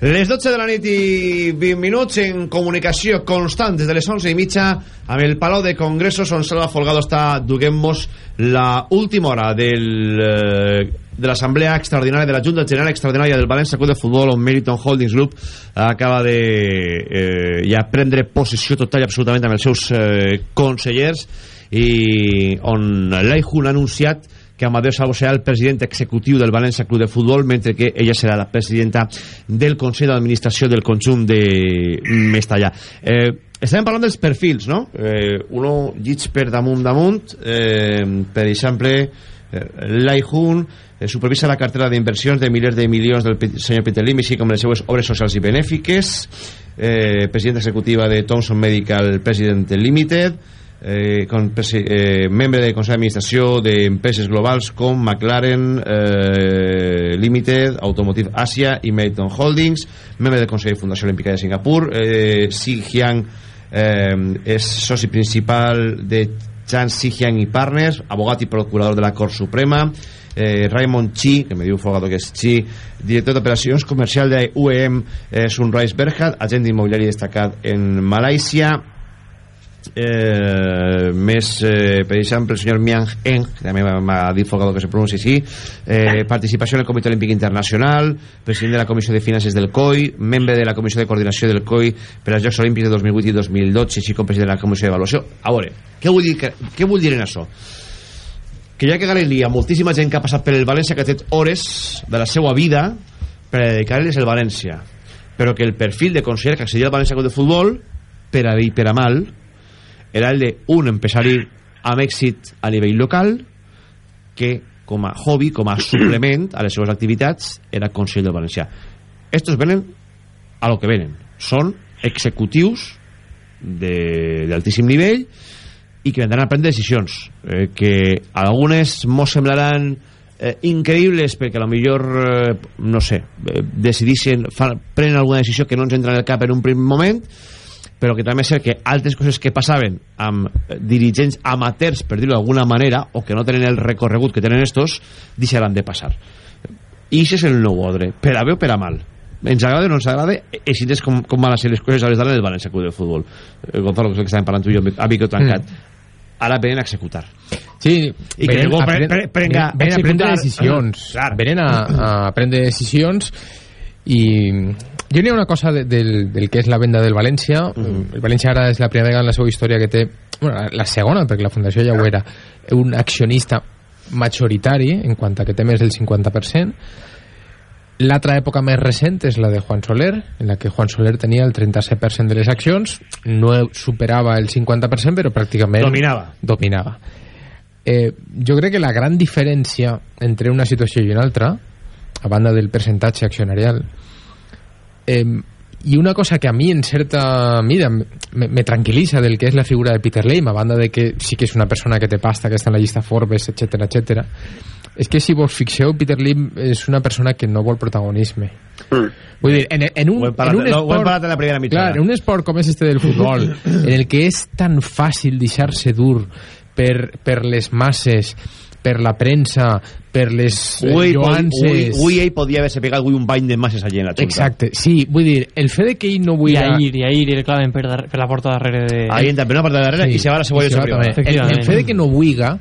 Les 12 de la nit i 20 minuts en comunicació constant des de les 11 i mitja amb el Palau de Congressos on Salva Folgado està duguem-nos la última hora del, eh, de l'assemblea extraordinària de la Junta General Extraordinària del València Club de Futbol on Meriton Holdings Group acaba de eh, ja prendre possessió total i absolutament amb els seus eh, consellers i on l'Aihun ha anunciat que Amadeu Salvo serà el president executiu del València Club de Futbol, mentre que ella serà la presidenta del Consell d'Administració del conjunt de Mestallà. Eh, estàvem parlant dels perfils, no? Eh, uno llits per damunt damunt, eh, per exemple, eh, l'Aihun eh, supervisa la cartera d'inversions de milers de milions del senyor Peter Lim, així com les seues obres socials i benèfiques, eh, presidenta executiva de Thomson Medical President Limited, eh, presi- eh, membre del Consell d'Administració d'empreses globals com McLaren eh, Limited, Automotive Asia i Meriton Holdings, membre del Consell de Fundació Olímpica de Singapur, eh, Si Hyang eh, és soci principal de Chan Si Hyang i Partners, abogat i procurador de la Cort Suprema, eh, Raymond Chi, que me diu Fogado que és Chi, director d'operacions comercial de UEM eh, Sunrise Berhad, agent immobiliari destacat en Malàisia, eh, més eh, per exemple el senyor Miang Eng que també m'ha dit Fogado que se pronuncia així eh, participació en el Comitè Olímpic Internacional president de la Comissió de Finances del COI membre de la Comissió de Coordinació del COI per als Jocs Olímpics de 2008 i 2012 així com president de la Comissió d'Avaluació a veure, què vull dir, que, què vull dir en això? que que hi ha moltíssima gent que ha passat per el València que ha fet hores de la seva vida per dedicar-les al València però que el perfil de conseller que accedia al València Club de Futbol per a bé i per a mal era el de un empresari amb èxit a nivell local que com a hobby, com a suplement a les seves activitats era Consell del Valencià. Estos venen a lo que venen. Són executius de- d'altíssim nivell i que vendran a prendre decisions eh, que algunes mos semblaran eh, increïbles perquè a lo millor eh, no sé, eh, decidissin fan, prenen alguna decisió que no ens entra en el cap en un primer moment però que també és cert que altres coses que passaven amb eh, dirigents amateurs per dir-ho d'alguna manera o que no tenen el recorregut que tenen estos deixaran de passar i això és el nou ordre per a bé o per a mal ens agrada o no ens agrada així és com, com van a ser les coses a les del València Club de Futbol eh, Gonzalo, que estàvem parlant tu i jo a micro tancat Mm. ara venen a executar Sí, I que ningú pre- pre- prenga- venen a prendre decisions. Clar. Venen a, a prendre decisions i jo n'hi ha una cosa de, del, del que és la venda del València. El València ara és la primera vegada en la seva història que té, bueno, la segona, perquè la Fundació ja ho era, un accionista majoritari en quant a que té més del 50%. L'altra època més recent és la de Juan Soler, en la que Juan Soler tenia el 37% de les accions, no superava el 50%, però pràcticament... Dominava. Dominava. Eh, jo crec que la gran diferència entre una situació i una altra, a banda del percentatge accionarial, eh, i una cosa que a mi en certa mida me, me tranquil·litza del que és la figura de Peter Lim, a banda de que sí que és una persona que té pasta, que està en la llista Forbes, etc etc. és que si vos fixeu, Peter Lim és una persona que no vol protagonisme. Vull dir, en, en un, parlat- en un no, ho hem esport, parlat en la primera mitja clar, en un esport com és este del futbol, en el que és tan fàcil deixar-se dur per, per les masses, per la premsa, per les eh, Ui, lloances... ui, ui, ell podia haver-se pegat avui un bany de masses allà en la xunta. Exacte, sí, vull dir, el fet de que ell no I vull... ahir, i ahir el claven per, dar, per la porta darrere de... ahí entra per una part de darrere i se va a la següent i se va també. el, el fet de que no vulga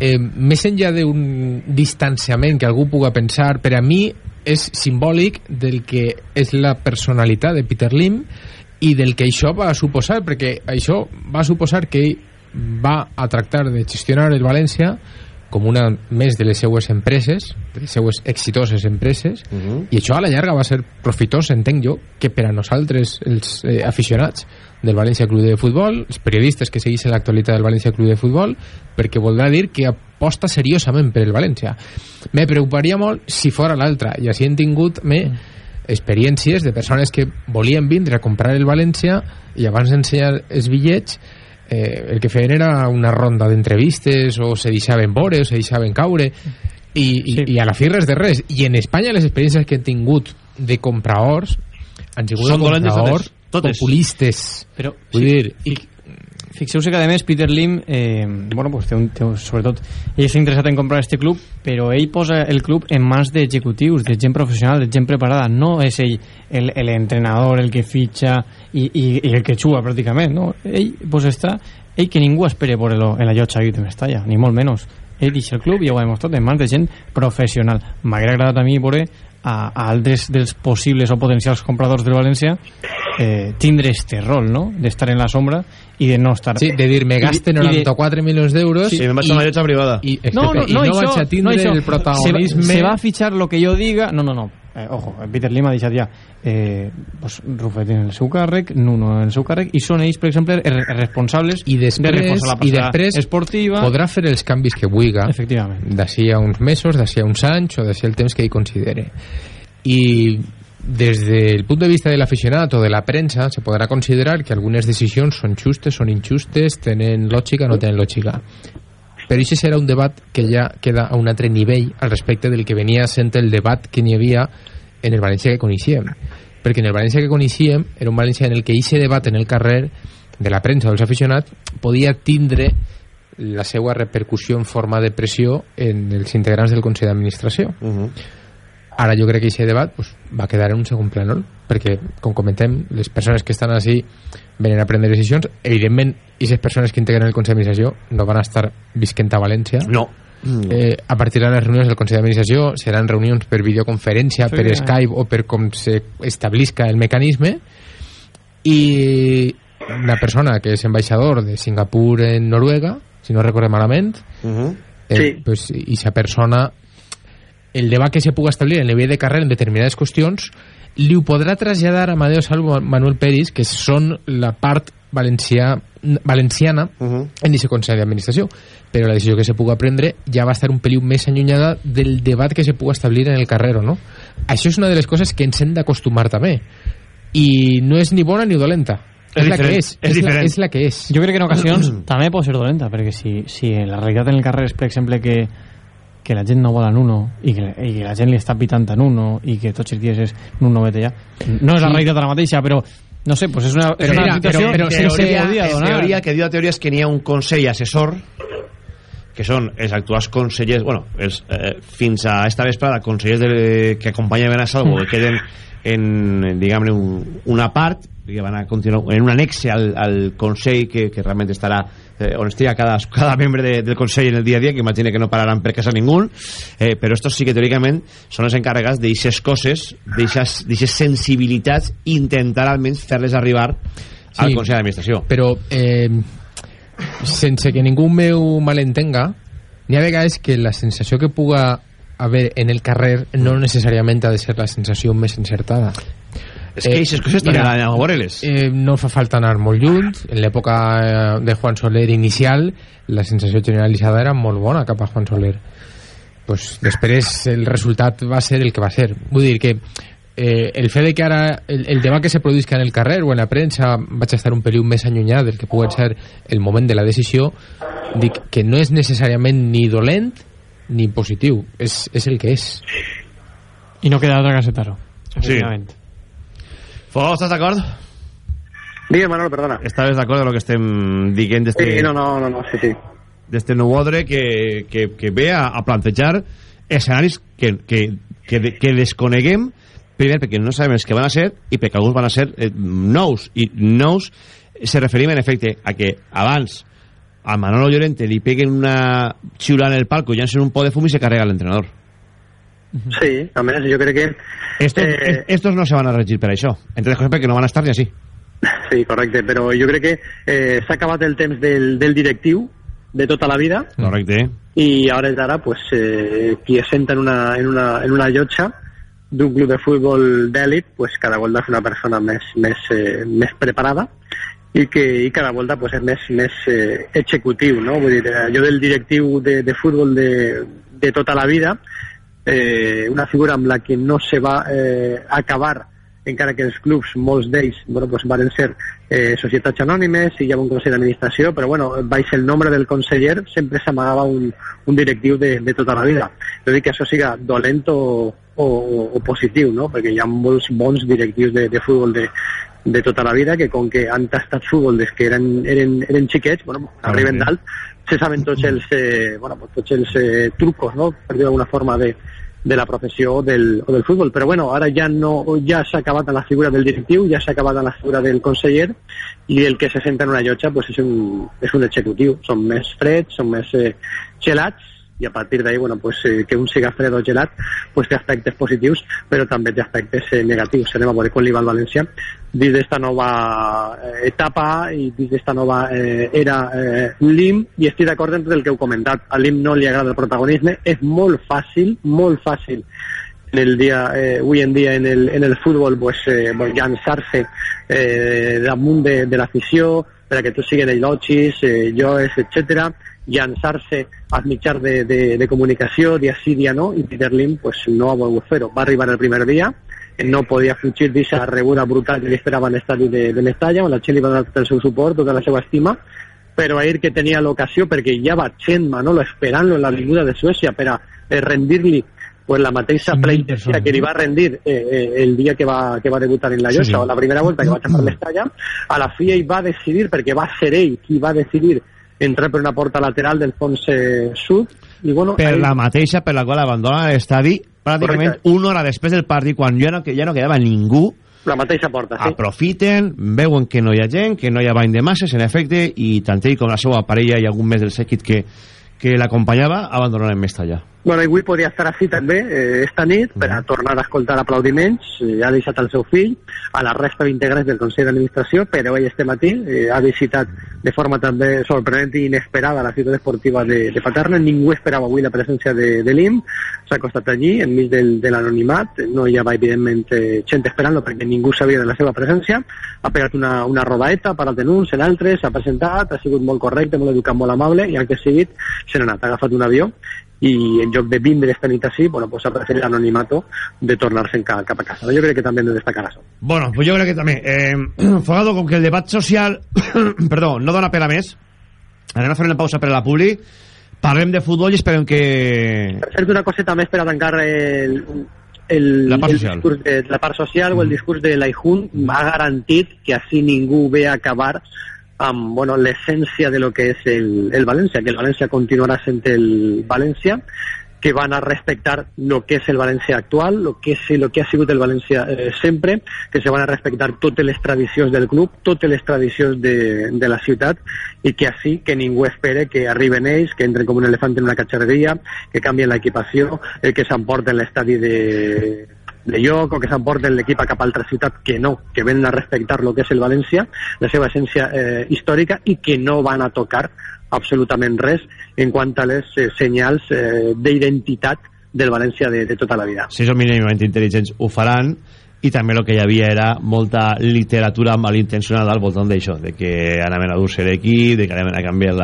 eh, més enllà d'un distanciament que algú puga pensar per a mi és simbòlic del que és la personalitat de Peter Lim i del que això va suposar perquè això va suposar que ell va a tractar de gestionar el València com una més de les seues empreses, de les seues exitoses empreses, uh -huh. i això a la llarga va ser profitós, entenc jo, que per a nosaltres, els eh, aficionats del València Club de Futbol, els periodistes que segueixen l'actualitat del València Club de Futbol, perquè voldrà dir que aposta seriosament per el València. Me preocuparia molt si fora l'altra, i així hem tingut me, experiències de persones que volien vindre a comprar el València i abans d'ensenyar els bitllets eh, el que feien era una ronda d'entrevistes o se deixaven veure o se deixaven caure i, i, sí. i a la fi res de res i en Espanya les experiències que han tingut de compradors han sigut Són de dolentes compradors totes, totes. populistes Però, vull sí, dir i, fixeu-se que a més Peter Lim eh, bueno, pues té un, té sobretot ell està interessat en comprar este club però ell posa el club en mans d'executius de gent professional, de gent preparada. No és ell el, el el que fitxa i, i, i el que juga pràcticament no? ell pues està ell que ningú espere por el, en la llotja de Mestalla ni molt menys. Ell deixa el club i ho ha demostrat en mans de gent professional. M'hauria agradat a mi veure a, a altres dels possibles o potencials compradors del València eh, tindre este rol, no? D'estar en la sombra i de no estar... Sí, de dir, me gaste I de- i de- 94 milions d'euros Sí, me'n vaig a una llotja privada. i, No, no, i no, no això, vaig a tindre no, això. el protagonisme Se va, se va a fichar lo que yo diga... No, no, no. Eh, ojo, Peter Lim ha deixat ja eh, pues, Rufet en el seu càrrec, Nuno en el seu càrrec, i són ells, per exemple, responsables i de després, reforçar la i després esportiva. podrà fer els canvis que vulga d'ací a uns mesos, d'ací a uns anys o d'ací al temps que ell considere. I des del punt de vista de l'aficionat o de la premsa se podrà considerar que algunes decisions són justes, són injustes, tenen lògica o no tenen lògica però això serà un debat que ja queda a un altre nivell al respecte del que venia sent el debat que n'hi havia en el València que coneixíem. Perquè en el València que coneixíem era un València en el que aquest debat en el carrer de la premsa dels aficionats podia tindre la seva repercussió en forma de pressió en els integrants del Consell d'Administració. Ara jo crec que aquest debat pues, va quedar en un segon plànol perquè, com comentem, les persones que estan així venen a prendre decisions. Evidentment, aquestes persones que integren el Consell d'Administració no van a estar visquent a València no eh, a partir de les reunions del Consell d'Administració seran reunions per videoconferència, Sí, per eh. Skype o per com se establisca el mecanisme i una persona que és ambaixador de Singapur en Noruega si no recordem malament eh, Sí. pues, i esa persona el debat que se puga establir en el nivell de carrera en determinades qüestions li ho podrà traslladar a Amadeo Salvo Manuel Peris que són la part valencià valenciana uh -huh. en aquest Consell d'Administració. Però la decisió que se pugui prendre ja va estar un peliu més allunyada del debat que se pugui establir en el carrer no? això és una de les coses que ens hem d'acostumar també. I no és ni bona ni dolenta. És, és la que és, és, és, la, és la que és. Jo crec que en ocasions també pot ser dolenta perquè si, si la realitat en el carrer és per exemple que que la gent no vol en uno i que, i que la gent li està pitant en uno i que tots els dies és un no vete ja no és la realitat de la mateixa però no sé, pues és una, és una situació però, però teoria, en teoria, que diu la teoria és que n'hi ha un consell assessor que són els actuals consellers bueno, els, eh, fins a esta vesprada consellers de, que acompanyen a Salvo que queden en, diguem-ne un, una part que van a continuar en un anexe al, al Consell que, que realment estarà eh, on estiga cada, cada membre de, del Consell en el dia a dia que imagine que no pararan per casa ningú eh, però estos sí que teòricament són els encarregats d'aixes coses d'aixes sensibilitats intentar almenys fer-les arribar sí, al Consell d'Administració. però eh, sense que ningú meu malentenga n'hi ha vegades que la sensació que puga haver en el carrer no necessàriament ha de ser la sensació més encertada és que aquestes coses també a veure-les. Eh, no fa falta anar molt lluny. En l'època eh, de Juan Soler inicial, la sensació generalitzada era molt bona cap a Juan Soler. Pues, després el resultat va ser el que va ser. Vull dir que eh, el fet de que ara el, el debat que se produïsca en el carrer o en la premsa vaig estar un peliu més allunyat del que pugui ser el moment de la decisió dic que no és necessàriament ni dolent ni positiu, és, és el que és i no queda altre que acceptar-ho sí. Fo, estàs d'acord? Digue, Manolo, perdona. Estaves d'acord amb el que estem dient d'este... Sí, no, no, no, no, sí, sí. D'este nou ordre que, que, que ve a, a plantejar escenaris que, que, que, que desconeguem primer perquè no sabem els que van a ser i perquè alguns van a ser eh, nous i nous se referim en efecte a que abans a Manolo Llorente li peguen una xiula en el palco, llancen un pot de fum i se carrega l'entrenador Sí, a més jo crec que... Estos, eh, estos no se van a regir per això, entre coses perquè no van a estar ni així. Sí, correcte, però jo crec que eh, s'ha acabat el temps del, del directiu de tota la vida. Correcte. I ara és ara, pues, eh, qui es senta en una, en una, en una llotja d'un club de futbol d'èlit, pues, cada volta és una persona més, més, eh, més preparada i que i cada volta pues, és més, més eh, executiu, no? Vull dir, eh, jo del directiu de, de futbol de, de tota la vida eh, una figura amb la que no se va eh, acabar encara que els clubs, molts d'ells bueno, pues van ser eh, societats anònimes i hi ha un consell d'administració, però bueno, baix el nombre del conseller sempre s'amagava un, un directiu de, de tota la vida. No dic que això siga dolent o, o, o positiu, no? perquè hi ha molts bons directius de, de futbol de, de tota la vida que com que han tastat futbol des que eren, eren, eren xiquets, bueno, arriben dalt, se saben tots els, eh, bueno, tots els eh, trucos, no? per dir d'alguna forma, de, de la professió del, o del futbol. Però bueno, ara ja no ja s'ha acabat la figura del directiu, ja s'ha acabat la figura del conseller i el que se senta en una llotja pues, és, un, és un executiu. Són més freds, són més eh, gelats i a partir d'ahí, bueno, pues, eh, que un siga fred o gelat pues, té aspectes positius però també té aspectes eh, negatius. Anem a veure com li va al València dins d'esta nova eh, etapa i dins d'esta nova eh, era eh, l'IM i estic d'acord amb el que heu comentat. A l'IM no li agrada el protagonisme. És molt fàcil, molt fàcil en el dia, eh, avui en dia en el, en el futbol pues, eh, llançar-se eh, damunt de, de l'afició per a que tu siguin elogis, eh, joes, etc llançar-se als mitjans de, de, de comunicació dia sí, dia no, i Peter Lim pues, no ha volgut fer-ho. Va arribar el primer dia, no podia fugir d'aquesta rebuda brutal que li esperava en l'estadi de, de Mestalla, on la gent li va donar tot el seu suport, tota la seva estima, però ahir que tenia l'ocasió, perquè ja va gent Manolo esperant-lo en l'avinguda de Suècia per a eh, rendir-li pues, la mateixa pleitesía que li va rendir eh, eh, el dia que va, que va debutar en la Llosa, sí, sí. o la primera volta que va xapar l'Estalla, a la FIA va decidir, perquè va ser ell qui va decidir entrar per una porta lateral del fons eh, sud i bueno, per ahí... la mateixa per la qual abandona l'estadi pràcticament Correcte. una hora després del partit quan ja no, ja no quedava ningú la mateixa porta, sí. Aprofiten, veuen que no hi ha gent, que no hi ha bany de masses, en efecte, i tant ell com la seva parella i algun més del sèquit que, que l'acompanyava abandonen Mestalla. Bueno, i avui podia estar així també, eh, esta nit, per a tornar a escoltar aplaudiments. Eh, ha deixat el seu fill, a la resta d'integrants del Consell d'Administració, però ell este matí eh, ha visitat de forma també sorprenent i inesperada la ciutat esportiva de, de Paterna. Ningú esperava avui la presència de, de l'IM. S'ha acostat allí, enmig del, de l'anonimat. No hi havia, evidentment, eh, gent esperant-lo perquè ningú sabia de la seva presència. Ha pegat una, una rodaeta per al denúncia, l'altre, s'ha presentat, ha sigut molt correcte, molt educat, molt amable, i el que sigui, se n'ha anat, ha agafat un avió i en lloc de vindre esta nit així, bueno, pues ha preferit l'anonimato de tornar-se'n cap, cap a casa. Jo crec que també hem de destacar això. Bueno, pues jo crec que també. Eh, Fogado, com que el debat social perdó, no dona per a més, anem a fer una pausa per a la publi, parlem de futbol i esperem que... Per cert, una coseta més per a tancar el, el, La part el discurs de, la part social o el discurs de l'Aijun ha garantit que així ningú ve a acabar amb bueno, l'essència de lo que és el, el València, que el València continuarà sent el València, que van a respectar lo que és el València actual, lo que, és, lo que ha sigut el València eh, sempre, que se van a respectar totes les tradicions del club, totes les tradicions de, de la ciutat, i que així que ningú espere que arriben ells, que entren com un elefant en una catxarderia, que canvien l'equipació, eh, que s'emporten l'estadi de, de lloc o que s'emporten l'equip a cap altra ciutat que no, que venen a respectar el que és el València, la seva essència eh, històrica i que no van a tocar absolutament res en quant a les eh, senyals eh, d'identitat del València de, de tota la vida. Si són mínimament intel·ligents, ho faran i també el que hi havia era molta literatura malintencionada al voltant d'això, de que anaven a dur-se l'equip, de que anaven a canviar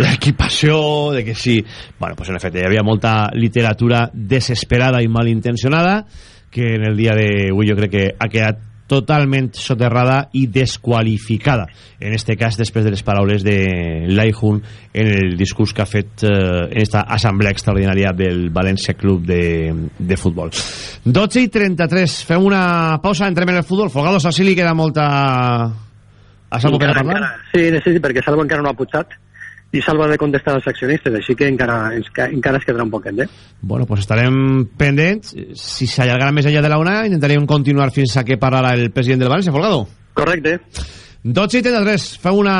l'equipació, de que sí... Bueno, pues en efecte, hi havia molta literatura desesperada i malintencionada que en el dia d'avui jo crec que ha quedat totalment soterrada i desqualificada. En este cas després de les paraules de Laihun en el discurs que ha fet eh, en esta assemblea extraordinària del València Club de, de Futbol. 12 i 33 fem una pausa, entrem en el futbol. Folgado Sassili queda molta a Salvo a Encara- parlar? encara- Sí, sí, sí, perquè Salvo encara no ha putxat i Salvo ha de contestar als accionistes, així que encara, ens, encara es quedarà un poquet, eh? Bueno, pues estarem pendents. Si s'allargarà més enllà de la una, intentarem continuar fins a que pararà el president del València, Folgado. Correcte. 12 i 33, fem una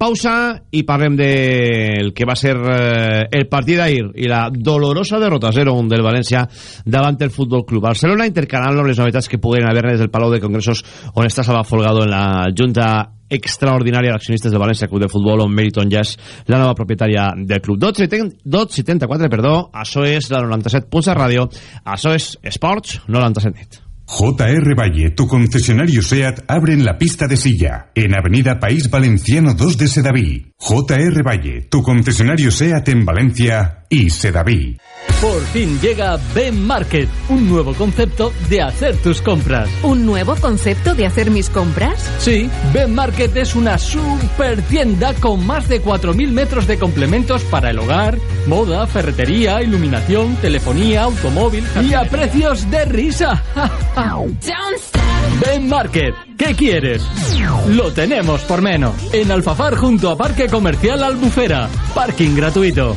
pausa i parlem del que va ser eh, el partit d'ahir i la dolorosa derrota 0-1 del València davant el Futbol Club Barcelona, intercalant les novetats que puguen haver des del Palau de Congressos on està Salva Folgado en la Junta extraordinària d'accionistes del València Club de Futbol on Meriton ja és la nova propietària del club 12 i ten- 12 i 34, perdó això és la 97.7 ràdio això és Esports 97 nit JR Valle, tu concesionario SEAT, abre en la pista de silla, en Avenida País Valenciano 2 de Sedaví. JR Valle, tu concesionario SEAT en Valencia y Sedaví. Por fin llega Ben Market, un nuevo concepto de hacer tus compras. ¿Un nuevo concepto de hacer mis compras? Sí, Ben Market es una super tienda con más de 4.000 metros de complementos para el hogar, moda, ferretería, iluminación, telefonía, automóvil y a precios de risa. Ben Market, ¿qué quieres? Lo tenemos por menos. En Alfafar junto a Parque Comercial Albufera. Parking gratuito.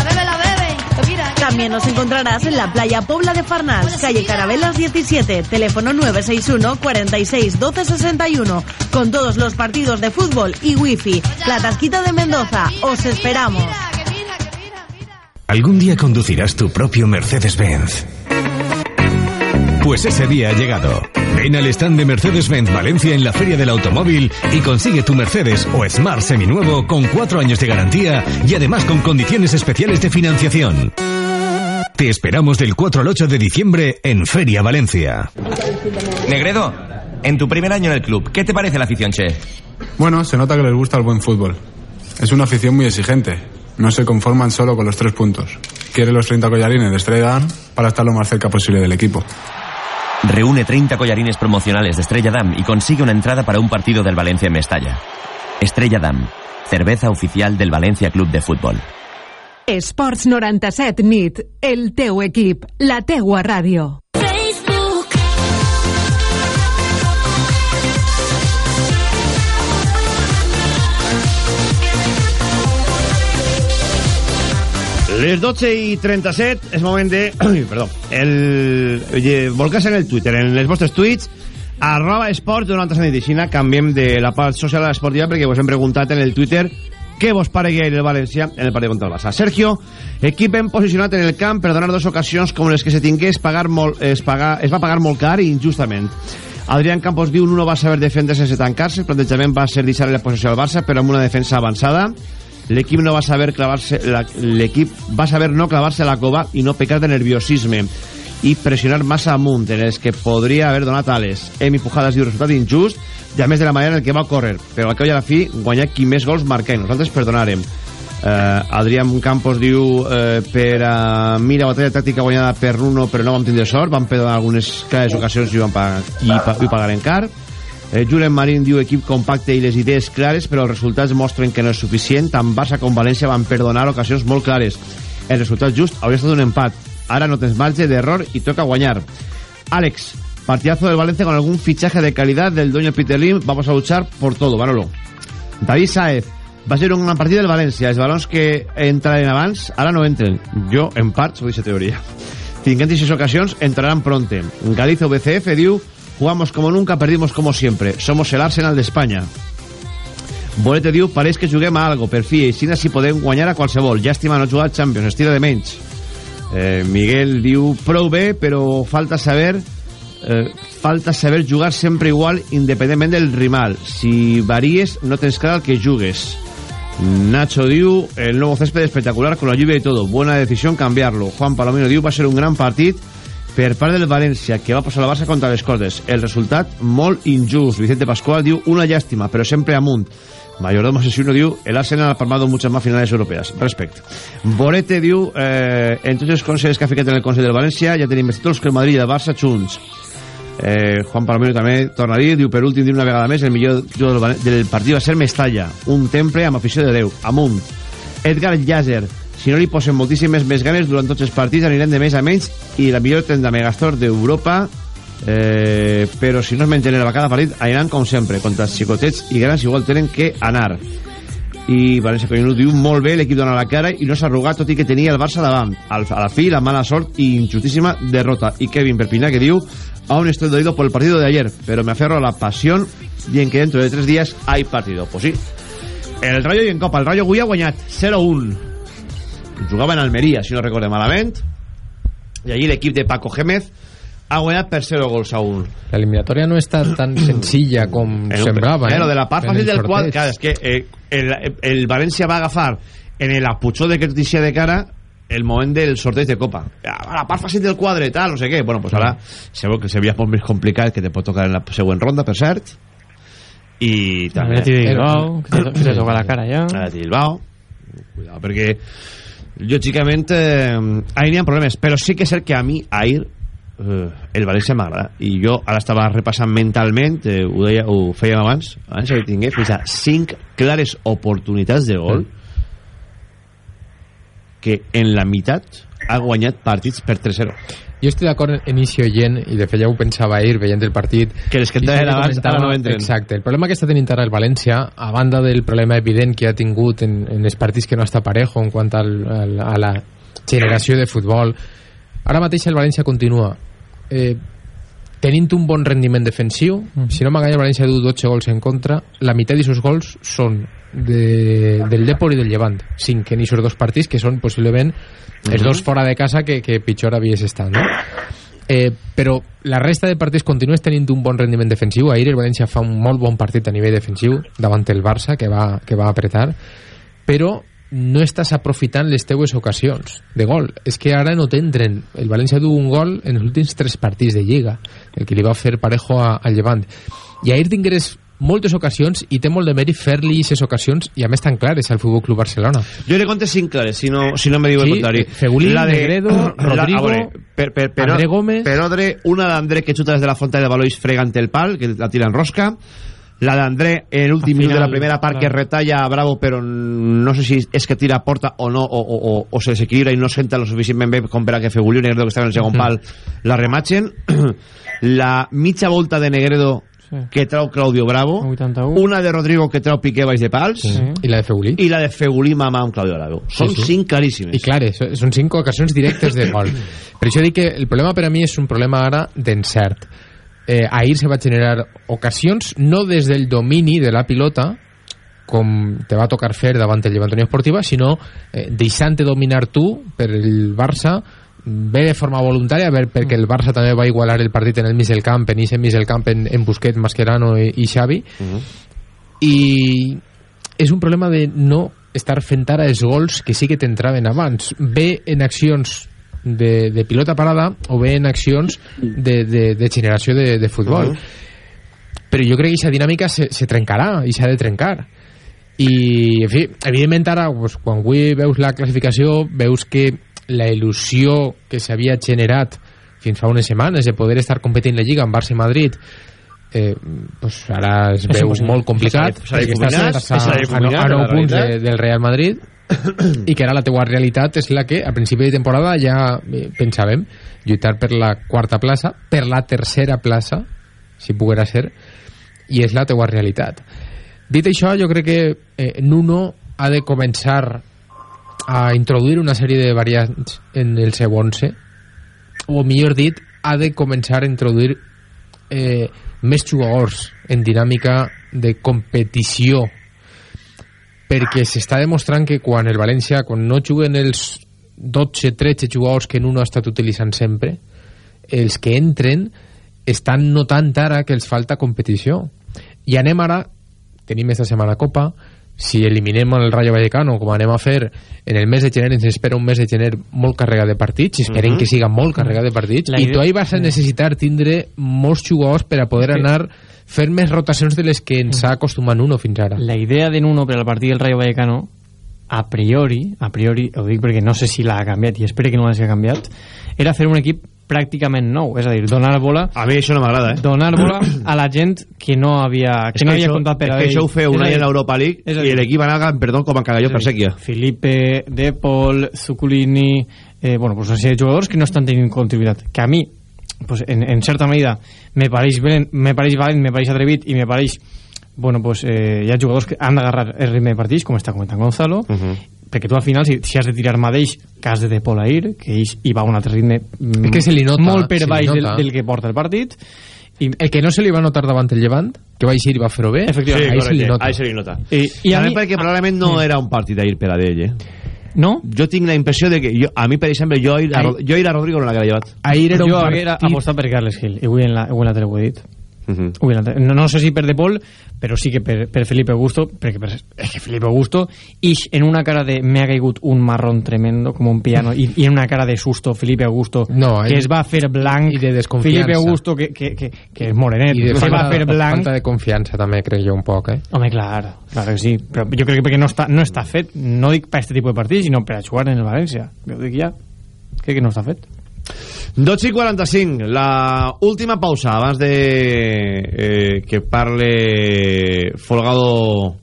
También nos encontrarás en la playa Pobla de Farnals, calle Carabelas 17, teléfono 961 46 12 61, con todos los partidos de fútbol y wifi. La Tasquita de Mendoza, os esperamos. Algún día conducirás tu propio Mercedes-Benz. Pues ese día ha llegado. Ven al stand de Mercedes-Benz Valencia en la Feria del Automóvil y consigue tu Mercedes o Smart seminuevo con cuatro años de garantía y además con condiciones especiales de financiación. Te esperamos del 4 al 8 de diciembre en Feria Valencia. Negredo, en tu primer año en el club, ¿qué te parece la afición, Che? Bueno, se nota que les gusta el buen fútbol. Es una afición muy exigente. no se conforman solo con los tres puntos. Quiere los 30 collarines de Estrella Damm para estar lo más cerca posible del equipo. Reúne 30 collarines promocionales de Estrella Damm y consigue una entrada para un partido del Valencia en Mestalla. Estrella Damm, cerveza oficial del Valencia Club de Fútbol. Esports 97 nit, el teu equip, la teua ràdio. Les 12 i 37 és moment de... Perdó. El... Oye, volcar en el Twitter, en els vostres tuits, arroba esport durant la nit. Així canviem de la part social a l'esportiva perquè vos hem preguntat en el Twitter què vos paregui el València en el partit contra el Barça. Sergio, equip ben posicionat en el camp per donar dues ocasions com les que se tingués pagar molt, es, pagar, es va pagar molt car i injustament. Adrián Campos diu no va saber defendre sense tancar-se, el plantejament va ser deixar la possessió al Barça però amb una defensa avançada l'equip no va saber clavar-se l'equip va saber no clavar-se la cova i no pecar de nerviosisme i pressionar massa amunt en els que podria haver donat ales Emi Pujadas diu resultat injust i a més de la manera en què va córrer però al cap i a la fi guanyar qui més gols marca i nosaltres perdonarem eh, Adrián Campos diu eh, per a mi la batalla tàctica guanyada per Runo però no vam tindre sort vam perdonar algunes clares ocasions i, vam pagar, i, i pagarem car Eh, Julen Marín diu equip compacte i les idees clares, però els resultats mostren que no és suficient. Tant Barça com València van perdonar ocasions molt clares. El resultat just hauria estat un empat. Ara no tens marge d'error i toca guanyar. Àlex, partidazo del Valencia con algún fichaje de calidad del dueño Peter. Vamos a luchar por todo, Manolo. David Saez, va ser un gran partit del València. Els balons que entraren abans, ara no entren. Jo, en part, soy aquesta teoria. Tinguent 16 ocasions, entraran pronte. Galicia VCF diu Jugamos como nunca, perdimos como siempre. Somos el Arsenal de España. Bolete diu, pareix que juguem a algo, per fi, si si podem guanyar a qualsevol. Llàstima no jugar al Champions, estira de menys. Eh, Miguel diu, prou bé, però falta saber eh, falta saber jugar sempre igual independentment del rival. Si varies, no tens clar que jugues. Nacho diu, el nuevo césped espectacular con la lluvia y todo. Buena decisión cambiarlo. Juan Palomino diu, va ser un gran partit per part del València, que va passar la Barça contra les Cordes. El resultat, molt injust. Vicente Pascual diu, una llàstima, però sempre amunt. Mayordomo Asesino diu, el Arsenal ha palmado muchas más finales europeas. Respecte. Borete diu, eh, en tots els consells que ha ficat en el Consell del València, ja tenim tots que el Madrid el Barça junts. Eh, Juan Palomino també torna a dir, diu, per últim, diu una vegada més, el millor del, del partit va ser Mestalla, un temple amb afició de Déu, amunt. Edgar Llaser, si no li posen moltíssimes més ganes durant tots els partits anirem de més a menys i la millor tenda Megastore d'Europa eh, però si no es mantenen a cada partit aniran com sempre contra els xicotets i grans igual tenen que anar. I València Collonut diu molt bé l'equip dona la cara i no s'ha arrugat tot i que tenia el Barça davant Al, a la fi la mala sort i injustíssima derrota. I Kevin Perpinyà que diu aún estoy dolido por el partido de ayer pero me aferro a la pasión y en que dentro de tres días hay partido pues sí. El Rayo i en Copa. El Rayo avui ha guanyat 0-1 jugava en Almeria, si no recorde malament, i allí l'equip de Paco Gémez ha guanyat per 0 gols a 1. L'eliminatòria no està tan senzilla com en semblava. Eh? Eh? de la part fàcil del qual, clar, és que eh, el, el València va agafar en el aputxó de que tot de cara el moment del sorteig de Copa. A la part fàcil del quadre, tal, no sé què. Bueno, pues ara segur que seria molt més complicat que te pot tocar en la següent ronda, per cert. I també... Atleti Bilbao, que te, que te toca la cara ja. Atleti Bilbao. Cuidado, perquè lògicament eh, ahir n'hi ha problemes però sí que és cert que a mi ahir eh, el València m'agrada i jo ara estava repassant mentalment eh, ho, deia, ho fèiem abans abans que tingués fins a 5 clares oportunitats de gol que en la meitat ha guanyat partits per 3-0 jo estic d'acord en Ixi oient i de fet ja ho pensava ahir veient el partit que les que entraven abans ara no entren. Exacte, el problema que està tenint ara el València a banda del problema evident que ha tingut en, en els partits que no està parejo en quant al, al, a la generació de futbol ara mateix el València continua eh, tenint un bon rendiment defensiu mm. si no m'enganya el València du 12 gols en contra la meitat d'aquests gols són de, del Depor i del Llevant 5 en aquests dos partits que són possiblement els dos fora de casa que, que pitjor havies estat no? eh, però la resta de partits continues tenint un bon rendiment defensiu ahir el València fa un molt bon partit a nivell defensiu davant el Barça que va, que va apretar però no estàs aprofitant les teues ocasions de gol. És que ara no tindren. El València du un gol en els últims tres partits de Lliga, el que li va fer parejo a, a Llevant. I ahir tingueres moltes ocasions i té molt de mèrit fer-li aquestes ocasions i a més tan clares al Futbol Club Barcelona. Jo le conté cinc clares, si no, si no me diu Sí, el contrari. Fegulí, Negredo, Rodrigo, a veure, per, per, per, André Gómez. Per Odre, una d'André que xuta des de la fonta de Balois fregant el pal, que la tira en rosca. La d'André en l'últim minut de la primera part que clar. retalla a Bravo, però no sé si és que tira a porta o no, o, o, o, o se desequilibra i no senta lo suficientment bé com per a que Fegulí i Negredo, que estan en el segon pal, la rematxen. la mitja volta de Negredo que trau Claudio Bravo, 81. una de Rodrigo que trau Piqué baix de pals, I la de Fegulí. i la de Fegulí mamà amb Claudio Bravo. Són Sí, sí. cinc claríssimes. I clares, són cinc ocasions directes de gol. Per això dic que el problema per a mi és un problema ara d'encert. Eh, ahir se va generar ocasions no des del domini de la pilota, com te va tocar fer davant el Llevant Unió Esportiva, sinó eh, deixant-te dominar tu per el Barça, bé de forma voluntària, ver, perquè el Barça també va igualar el partit en el mig del camp, en ese mig del camp en, en Busquets, Mascherano i, i Xavi, i és un problema de no estar fent ara els gols que sí que t'entraven abans. Bé en accions de, de pilota parada o bé en accions de, de, de generació de, de futbol. Mhm. però jo crec que aquesta dinàmica se, se trencarà i s'ha de trencar. I en fi, evidentment ara pues, quan avui veus la classificació veus que la il·lusió que s'havia generat fins fa unes setmanes de poder estar competint la Lliga amb Barça i Madrid eh, pues ara es És veu molt complicat S'ha de de a, a, difuminar a, la 9 punts de, del Real Madrid i que ara la teua realitat és la que a principi de temporada ja pensàvem lluitar per la quarta plaça per la tercera plaça si poguera ser i és la teua realitat. Dit això jo crec que eh, Nuno ha de començar a introduir una sèrie de variants en el seu 11 o millor dit ha de començar a introduir eh, més jugadors en dinàmica de competició perquè s'està demostrant que quan el València quan no juguen els 12-13 jugadors que Nuno ha estat utilitzant sempre els que entren estan notant ara que els falta competició i anem ara tenim esta setmana Copa si eliminem el Rayo Vallecano com anem a fer en el mes de gener ens espera un mes de gener molt carregat de partits esperem Mhm. que siga molt carregat de partits La i tu ahí vas a necessitar tindre molts jugadors per a poder que- anar fer més rotacions de les que ens ha acostumat Nuno fins ara La idea de Nuno per al partit del Rayo Vallecano a priori, a priori, ho dic perquè no sé si l'ha canviat i espero que no l'hagi canviat, era fer un equip pràcticament nou, és a dir, donar bola a mi això no m'agrada, eh? donar bola a la gent que no havia, que És no que havia això- comptat per és a que ell. això ho feu un És a any en l'Europa League és a i l'equip anava, perdó, com en cagalló per sèquia. Felipe, Depol, Zuculini, eh, bueno, pues una sèrie de jugadors que no estan tenint continuïtat. Que a mi, pues, en, en certa medida, me pareix, valent, me pareix valent, me pareix atrevit i me pareix bueno, pues, eh, hi ha jugadors que han d'agarrar el ritme de partits, com està comentant Gonzalo, uh -huh. perquè tu al final, si, si has de tirar mateix cas de Depol ahir, que ell hi va a un altre ritme mm, És que se li nota, molt per baix del, nota. del que porta el partit, i, el que no se li va notar davant el Llevant que va eixir i va fer-ho bé Efectivament. ahí se li nota ahí se li nota. I, i a També mi, perquè probablement no era un partit d'ahir per a d'ell, eh? No? Jo tinc la impressió de que... Jo, a mi, per exemple, jo ahir, a, Ro- jo ahir a Rodrigo no l'haguera llevat. ahir era un jo partit haguera apostat per Carles Gil, i avui en la, avui en la tele ho he dit. Uh -huh. No, no sé si per De Paul, però sí que per, per Felipe Augusto, perquè per, és que Felipe Augusto ix en una cara de me ha caigut un marrón tremendo, com un piano, i, i en una cara de susto Felipe Augusto, No, que es va fer blanc, i de desconfiança. Felipe Augusto, que, que, que, que és morenet, i de se va falta, fer blanc, falta de confiança també crec jo un poc eh? Home, clar, clar que sí, però jo crec que perquè no està, no està fet, no dic per aquest tipus de partits, sinó per a jugar en el València. Jo dic ja, crec que no està fet. 12 i 45, la última pausa abans de eh, que parle Folgado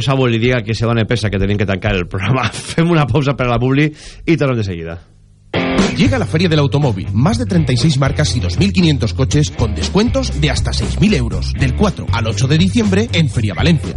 Sabo i li diga que se done pressa que tenim que tancar el programa. Fem una pausa per a la publi i tornem de seguida. Llega la Feria del Automóvil. Más de 36 marcas y 2.500 coches con descuentos de hasta 6.000 euros. Del 4 al 8 de diciembre en Feria Valencia.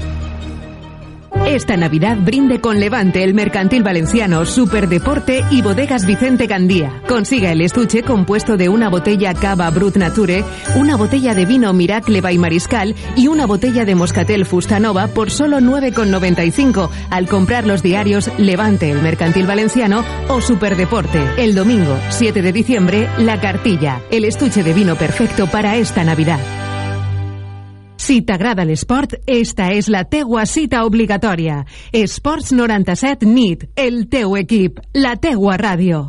Esta Navidad brinde con Levante, el mercantil valenciano, Superdeporte y Bodegas Vicente Gandía. Consiga el estuche compuesto de una botella Cava Brut Nature, una botella de vino Miracle by Mariscal y una botella de Moscatel Fustanova por solo 9,95 al comprar los diarios Levante, el mercantil valenciano o Superdeporte. El domingo, 7 de diciembre, La Cartilla, el estuche de vino perfecto para esta Navidad. Si t'agrada l'esport, esta és la teua cita obligatòria. Esports 97 NIT, el teu equip, la teua ràdio.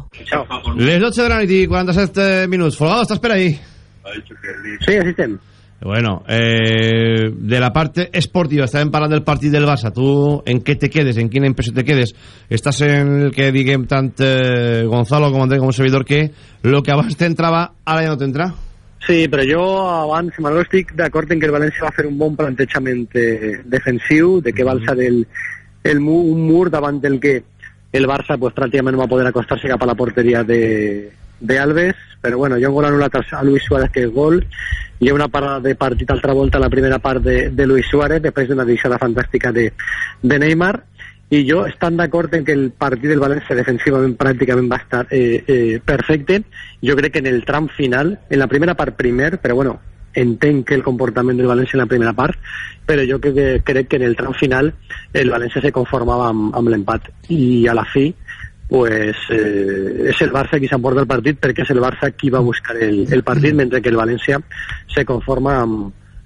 Les 12 de la nit i 47 minuts. Folgado, estàs per ahí? Sí, així estem. Bueno, eh, de la parte esportiva, estàvem parlant del partit del Barça. Tu, en què te quedes? En quina impressió te quedes? Estàs en el que diguem tant eh, Gonzalo com André com un servidor que lo que abans t'entrava, ara ja no t'entra? Sí, però jo abans, Manolo, estic d'acord en que el València va fer un bon plantejament eh, defensiu, de que va alçar el, el, un mur davant del que el Barça pues, pràcticament no va poder acostar-se cap a la porteria de, de Alves, però bueno, hi ha un gol anul·lat a Luis Suárez que és gol, hi ha una parada de partit altra volta a la primera part de, de Luis Suárez, després d'una deixada fantàstica de, de Neymar, i jo estan d'acord en que el partit del València defensivament pràcticament va estar eh, eh, perfecte. Jo crec que en el tram final, en la primera part primer, però bueno, entenc que el comportament del València en la primera part, però jo crec que, crec que en el tram final el València se conformava amb, amb l'empat. I a la fi, pues, eh, és el Barça qui s'emporta el partit perquè és el Barça qui va buscar el, el partit, mentre que el València se conforma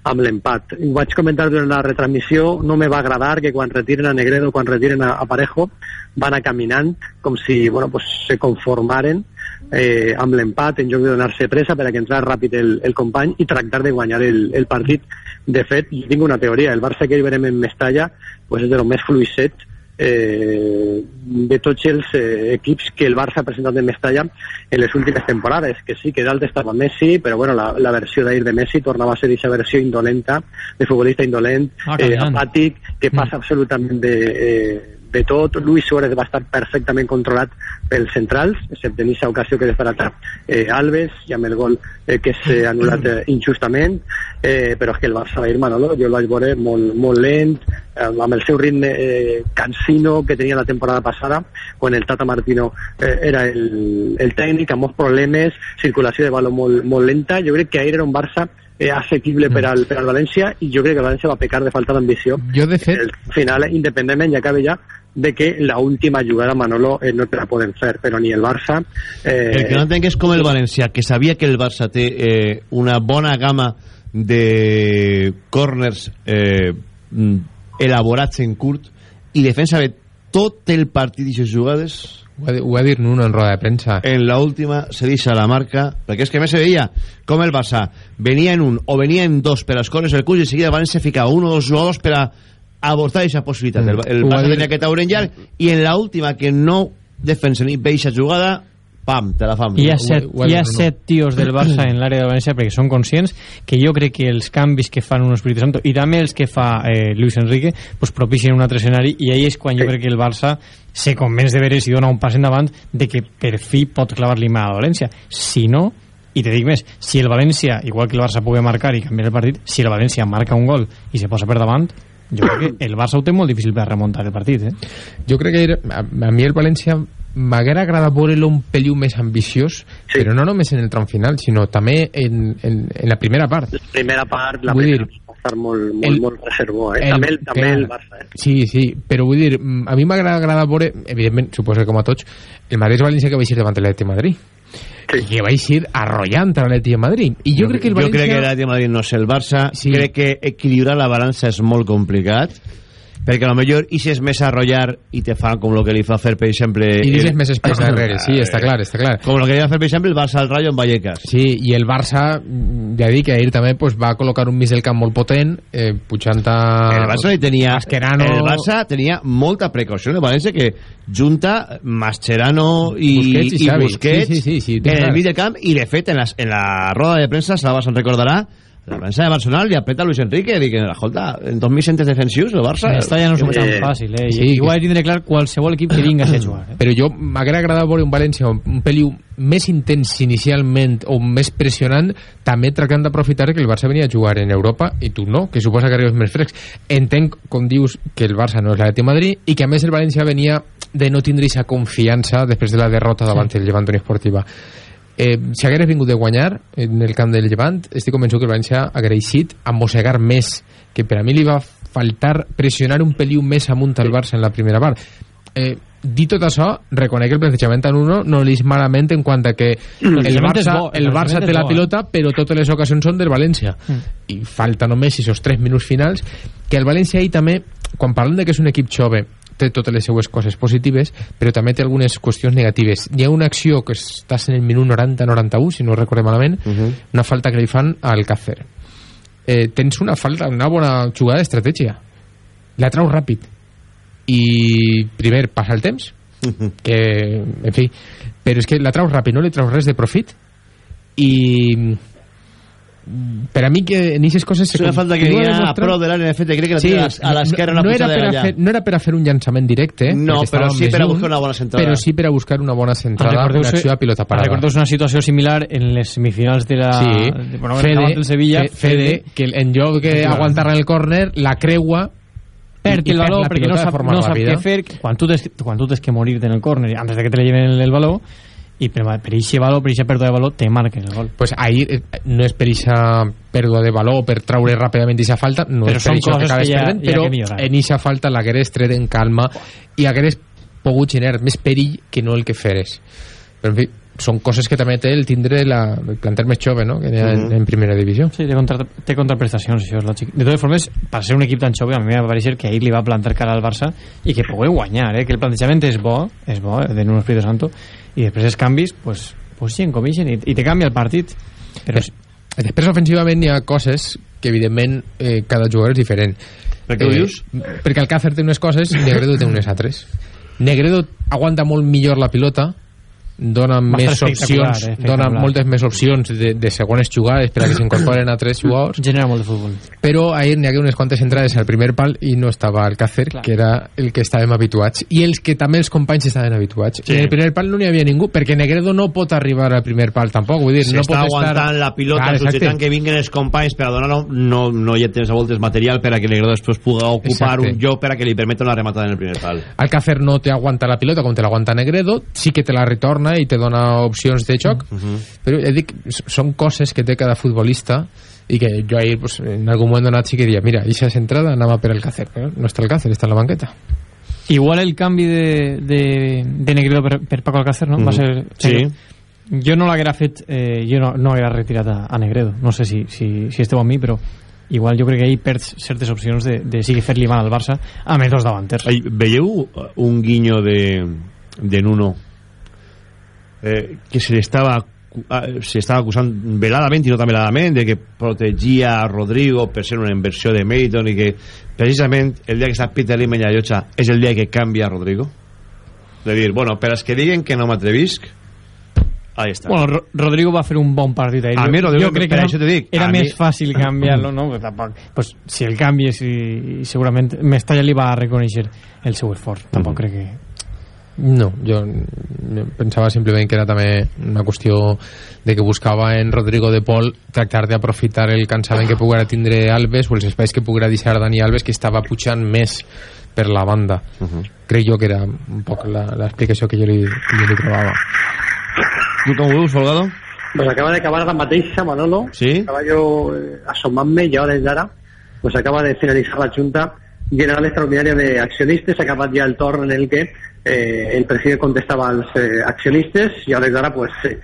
amb l'empat. Ho vaig comentar durant la retransmissió, no me va agradar que quan retiren a Negredo, quan retiren a, Parejo, van a caminant com si bueno, pues, se conformaren eh, amb l'empat en lloc de donar-se pressa per a que entrar ràpid el, el company i tractar de guanyar el, el partit. De fet, jo tinc una teoria, el Barça que hi verem en Mestalla pues, és de lo més fluixet eh, de tots els eh, equips que el Barça ha presentat en Mestalla en les últimes temporades, que sí, que dalt estava Messi, però bueno, la, la versió d'ahir de Messi tornava a ser aquesta versió indolenta, de futbolista indolent, Ah, eh, apàtic, que passa absolutament de, eh, de tot. Luis Suárez va estar perfectament controlat pels centrals, excepte en aquesta ocasió que desbarata eh, Alves, i amb el gol eh, que s'ha anul·lat eh, injustament, eh, però és que el Barça va ir Manolo, jo el vaig veure molt, molt lent, eh, amb el seu ritme eh, cansino que tenia la temporada passada, quan el Tata Martino eh, era el, el tècnic, amb molts problemes, circulació de baló molt, molt lenta, jo crec que ahir era un Barça eh, assequible per al, per al València i jo crec que el València va pecar de falta d'ambició. Jo, de fet... el final, independentment, ja acaba ja, de que la última jugada Manolo eh, no te la poden fer, però ni el Barça... Eh, El que no entenc és com el València, que sabia que el Barça té eh, una bona gamma de corners eh, elaborats en curt i defensa bé tot el partit d'aquestes jugades Ho va, ho va dir Nuno en roda de premsa. en la última se deixa la marca perquè és que a més se veia com el Barça venia en un o venia en dos per als corners el cul i seguida el València ficava un o dos jugadors per a abortar aquesta possibilitat. Mm. el, el Ho va Barça tenia que taure en llarg i en la última que no defensen i veixa jugada pam, te la fan. Hi ha, set, hi ha set tios del Barça en l'àrea de València perquè són conscients que jo crec que els canvis que fan un Espíritu Santo i també els que fa eh, Luis Enrique pues, propicien un altre escenari i ahí és quan jo crec que el Barça se convenç de veure si dona un pas endavant de que per fi pot clavar-li mà a València. Si no, i te dic més si el València, igual que el Barça pugui marcar i canviar el partit, si el València marca un gol i se posa per davant jo crec que el Barça ho té molt difícil per remuntar el partit eh? Jo crec que a, a mi el València m'haguera agradat veure-lo un peliu més ambiciós, sí. però no només en el tram final, sinó també en, en, en la primera part. primera part, la Vull primera dir, va estar molt, molt, el- molt reservó, eh? el- també, el, també el Barça, eh? Sí, sí, però vull dir, mm, a mi m'agrada agradat veure, evidentment, suposo que com a tots, el mateix València que va eixir davant l'Atleti de Madrid. Sí. Que va eixir arrollant a l'Atleti de Madrid. I jo, crec que el jo València... crec que l'Atleti de Madrid no és el Barça Sí. crec que equilibrar la balança és molt complicat perquè a lo millor ixes més a rotllar i te fan com lo que li fa fer, per exemple... I el- més espais darrere, sí, està clar, està clar. Com lo que li va fer, per exemple, el Barça al Rayo en Vallecas. Sí, i el Barça, ja dic que ahir també pues, va col·locar un del camp molt potent, eh, pujant a... El Barça li tenia... Mascherano... El Barça tenia molta precaució. El València que junta Mascherano i Busquets i i. Busquets Sí, sí, sí, sí, en el mig del camp i de fet en la, en la roda de premsa, Salva se'n recordarà, la premsa de Barcelona li apreta Luis Enrique dic, escolta, en 2.000 centres defensius el Barça... Està ja no és tan fàcil, eh? sí, Igual tindré clar qualsevol equip que vinga a jugar. Eh? Però jo m'haguera agradat veure un València un, un peliu més intens inicialment o més pressionant, també tractant d'aprofitar que el Barça venia a jugar en Europa i tu no, que suposa que arribes més frescs. Entenc, com dius, que el Barça no és l'Atleti de Madrid i que a més el València venia de no tindre aquesta confiança després de la derrota davant sí. el Llevant Unió Esportiva. Eh, si hagués vingut de guanyar en el camp del Llevant, estic convençut que el València hagués eixit a mossegar més, que per a mi li va faltar pressionar un peliu més amunt al Barça en la primera part. Eh, dit tot això, reconec que el plantejament en uno no li és malament en quant a que el Barça, bo, el el Barça té la bo, eh? pilota, però totes les ocasions són del València. Mm. I falta només aquests tres minuts finals, que el València ahir també, quan parlem de que és un equip jove, té totes les seues coses positives, però també té algunes qüestions negatives. Hi ha una acció que estàs en el minut 90-91, si no ho recordem malament, Uh -huh. una falta que li fan al Càcer. Eh, tens una falta, una bona jugada d'estratègia. La trau ràpid. I primer passa el temps, que, en fi, però és que la trau ràpid, no li trau res de profit i per a mi que en aquestes coses És una falta que hi ha a prou de l'àrea, de fet, crec que la tira a l'esquerra no, una no, era per a fer, no era per a fer un llançament directe No, perquè però sí per a buscar una bona centrada. però sí per a buscar una bona centrada una Recordeu-se- acció a pilota parada. Recordeu una situació similar en les semifinals de la... sí, de, bueno, Fede, del Sevilla. Fe- Fede, que en lloc que aguantar en el córner la creua perd el la perquè no sap, no sap què fer. Quan tu tens, quan tu tens que morir en el córner antes de que te le lleven el, el baló i per, per eixe baló, per eixa pèrdua de baló te marquen el gol. Pues ahir eh, no és per eixa pèrdua de valor o per traure ràpidament eixa falta no Però és per això que acabes que ja- perdent però en eixa falta l'hagueres tret en calma i hagueres pogut generar més perill que no el que feres. Però en fi són coses que també té el tindre la, el planter més jove no? que hi ha en, en primera divisió Sí, té, contra, té contraprestacions, això és lògic. De totes formes, per ser un equip tan jove, a mi m'ha pareixer que ahir li va plantar cara al Barça i que pogueu guanyar, eh? que el plantejament és bo, és bo, eh, de Nuno Espíritu Santo, i després els canvis, pues, pues sí, comixen i, i te canvia el partit. Però sí, Després, ofensivament, hi ha coses que, evidentment, eh, cada jugador és diferent. Per què ho dius? Perquè el Càcer té unes coses, Negredo té unes altres. Negredo aguanta molt millor la pilota, dona Va més estar opcions, eh, dona espectacular. moltes més opcions de, de segones jugades per a que s'incorporen a tres jugadors. Genera molt de futbol. Però ahir n'hi hagué unes quantes entrades al primer pal i no estava el Càcer, que era el que estàvem habituats. I els que també els companys estaven habituats. Sí. I en el primer pal no n'hi havia ningú, perquè Negredo no pot arribar al primer pal tampoc. Vull dir, Si no està pot estar... aguantant la pilota, Clar, que vinguin els companys per a donar no, no, hi ha temps a voltes material per a que Negredo després pugui ocupar Exacte. un lloc per a que li permeta una rematada en el primer pal. Alcácer no te aguanta la pilota com te l'aguanta Negredo, sí que te la retorna i te dona opcions de xoc, Uh -huh. però ja dic, s- són coses que té cada futbolista i que jo ahir pues, en algun moment donat sí que diria, mira, eixa centrada anava per Alcácer, però no està Alcácer, està en la banqueta. Igual el canvi de, de, de Negredo per, per Paco Alcácer, no? Va Mhm. ser... Sí. Jo no l'haguera fet, eh, jo no, no haguera retirat a, a Negredo. No sé si, si, si esteu amb mi, però igual jo crec que ell perd certes opcions de, de sí fer-li mal al Barça amb els dos davanters. Ai, veieu un guinyo de, de Nuno eh, que se li estava eh, se estava acusant veladament i no tan veladament de que protegia a Rodrigo per ser una inversió de Meriton i que precisament el dia que està Peter Lim en la llotja és el dia que canvia a Rodrigo de dir, bueno, per als que diguen que no m'atrevisc ahí està Bueno, Ro- Rodrigo va fer un bon partit ahir. A mi Rodrigo, jo crec per que això te dic, era més mi- fàcil canviar-lo, no? Pues, tampoc, pues, si el canvies i, i segurament Mestalla li va reconèixer el seu esforç. Tampoc crec que... No, jo pensava simplement que era també una qüestió de que buscava en Rodrigo de Pol tractar d'aprofitar el cansament que poguera tindre Alves o els espais que poguera deixar Dani Alves que estava pujant més per la banda Uh -huh. crec jo que era un poc la- l'explicació que jo li, que jo li trobava tu com ho veus, Folgado? Pues acaba de acabar la mateixa, Manolo. Sí? Estaba yo eh, asomant-me i ara desde ara pues acaba de finalizar la Junta General Extraordinària de Accionistes. Ha acabat ja el torn en el que eh, el president contestava als eh, accionistes i ara d'ara pues, eh,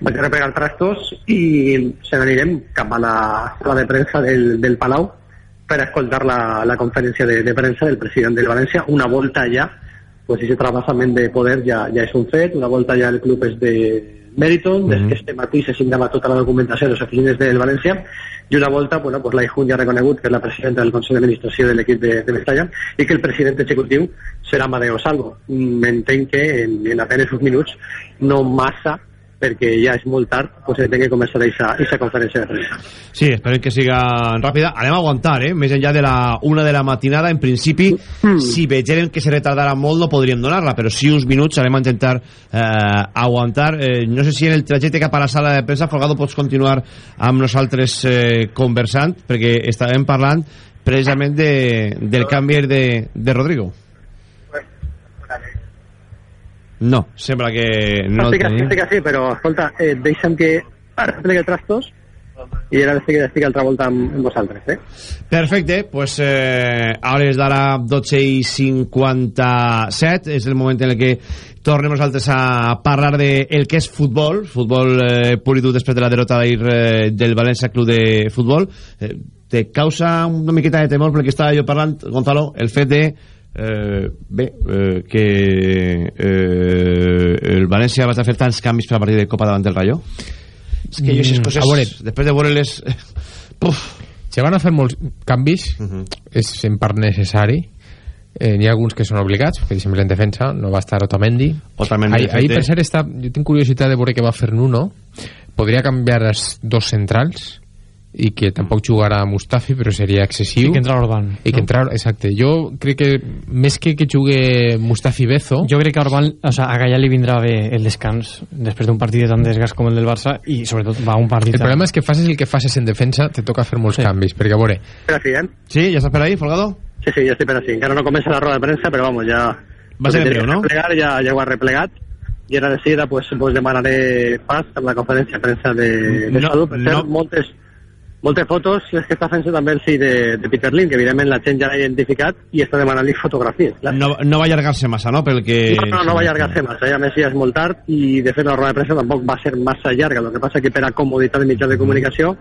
vaig a repegar trastos i se n'anirem cap a la sala de premsa del, del Palau per escoltar la, la conferència de, de premsa del president del València. Una volta ja, pues ese trasvasament de poder ja, ja és un fet, una volta ja el club és de Meriton, mm -hmm. este matí se signava tota la documentació de les oficines del València, i una volta, bueno, pues la IJUN ja ha reconegut que és la presidenta del Consell d'Administració de l'equip de, de Mestalla i que el president executiu serà Amadeo Salvo. M'entenc que en, en apenas uns minuts, no massa, perquè ja és molt tard, pues entenc que començar aquesta conferència de premsa. Sí, esperem que siga ràpida. Anem a aguantar, eh? Més enllà de la una de la matinada, en principi, mm. si vegem que se retardarà molt, no podríem donar-la, però sí uns minuts anem a intentar eh, aguantar. Eh, no sé si en el trajecte cap a la sala de premsa, Folgado, pots continuar amb nosaltres eh, conversant, perquè estàvem parlant precisament de, del canvi de, de Rodrigo. No, sembla que no estic, el tenim. estic així, però escolta, eh, deixa'm que ara plegui trastos i ara estic, estic altra volta amb, amb vosaltres, eh? Perfecte, pues eh, a hores d'ara 12 i 57 és el moment en el que tornem nosaltres a parlar de el que és futbol, futbol eh, pur i dur després de la derrota d'ahir eh, del València Club de Futbol. Eh, te causa una miqueta de temor perquè estava jo parlant, Gonzalo, el fet de eh, bé, eh, que eh, el València va fer tants canvis per a partir de Copa davant del Rayo és que jo aquestes Mm, coses a veure. després de veure-les puf, Se van a fer molts canvis, és en part necessari. Eh, N'hi ha alguns que són obligats, per exemple en defensa no va estar Otamendi. Otamendi, ahir, ahir fet, per cert, està, jo tinc curiositat de veure què va fer Nuno. Podria canviar els dos centrals i que tampoc jugarà Mustafi, però seria excessiu. I que entra Orban. I que entrar, exacte. Jo crec que més que que jugue Mustafi Bezo... Jo crec que a Orban, o sea, a Gallà li vindrà bé el descans després d'un partit de tant desgast com el del Barça i sobretot va un partit... El problema és que facis el que facis en defensa, te toca fer molts canvis, perquè a veure... Així, eh? Sí, ja estàs per ahí, Folgado? Sí, sí, ja estic per així. Encara no comença la roda de premsa, però vamos, ja... Va ser breu, no? Replegar, ja, ja ho ha replegat i ara de seguida pues, pues demanaré pas amb la conferència de premsa de, de No, salut. Per no. cert, moltes, fotos les que està fent també el sí de, de Peter Lim, que evidentment la gent ja l'ha identificat i està demanant-li fotografies. Clar. No, no va allargar-se massa, no? Pel que... No, no, no va allargar-se massa, eh? a més ja és molt tard i de fet la roda de premsa tampoc va ser massa llarga, el que passa que per a comoditat de mitjans de comunicació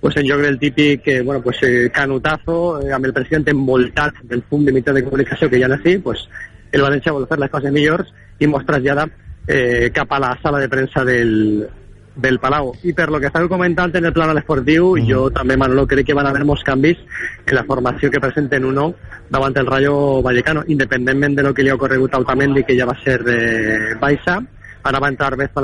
pues en lloc del típic eh, bueno, pues, eh, canutazo eh, amb el president envoltat del punt de mitjans de comunicació que hi ha així, pues, el València vol fer les coses millors i mos trasllada eh, cap a la sala de premsa del, del Palau. I per lo que estàveu comentant en el plan esportiu, jo també, Manolo, crec que van haver molts canvis en la formació que presenten uno davant el Rayo Vallecano, independentment de lo que li ha ocorregut a Otamendi, que ja va ser eh, baixa, ara va entrar Beza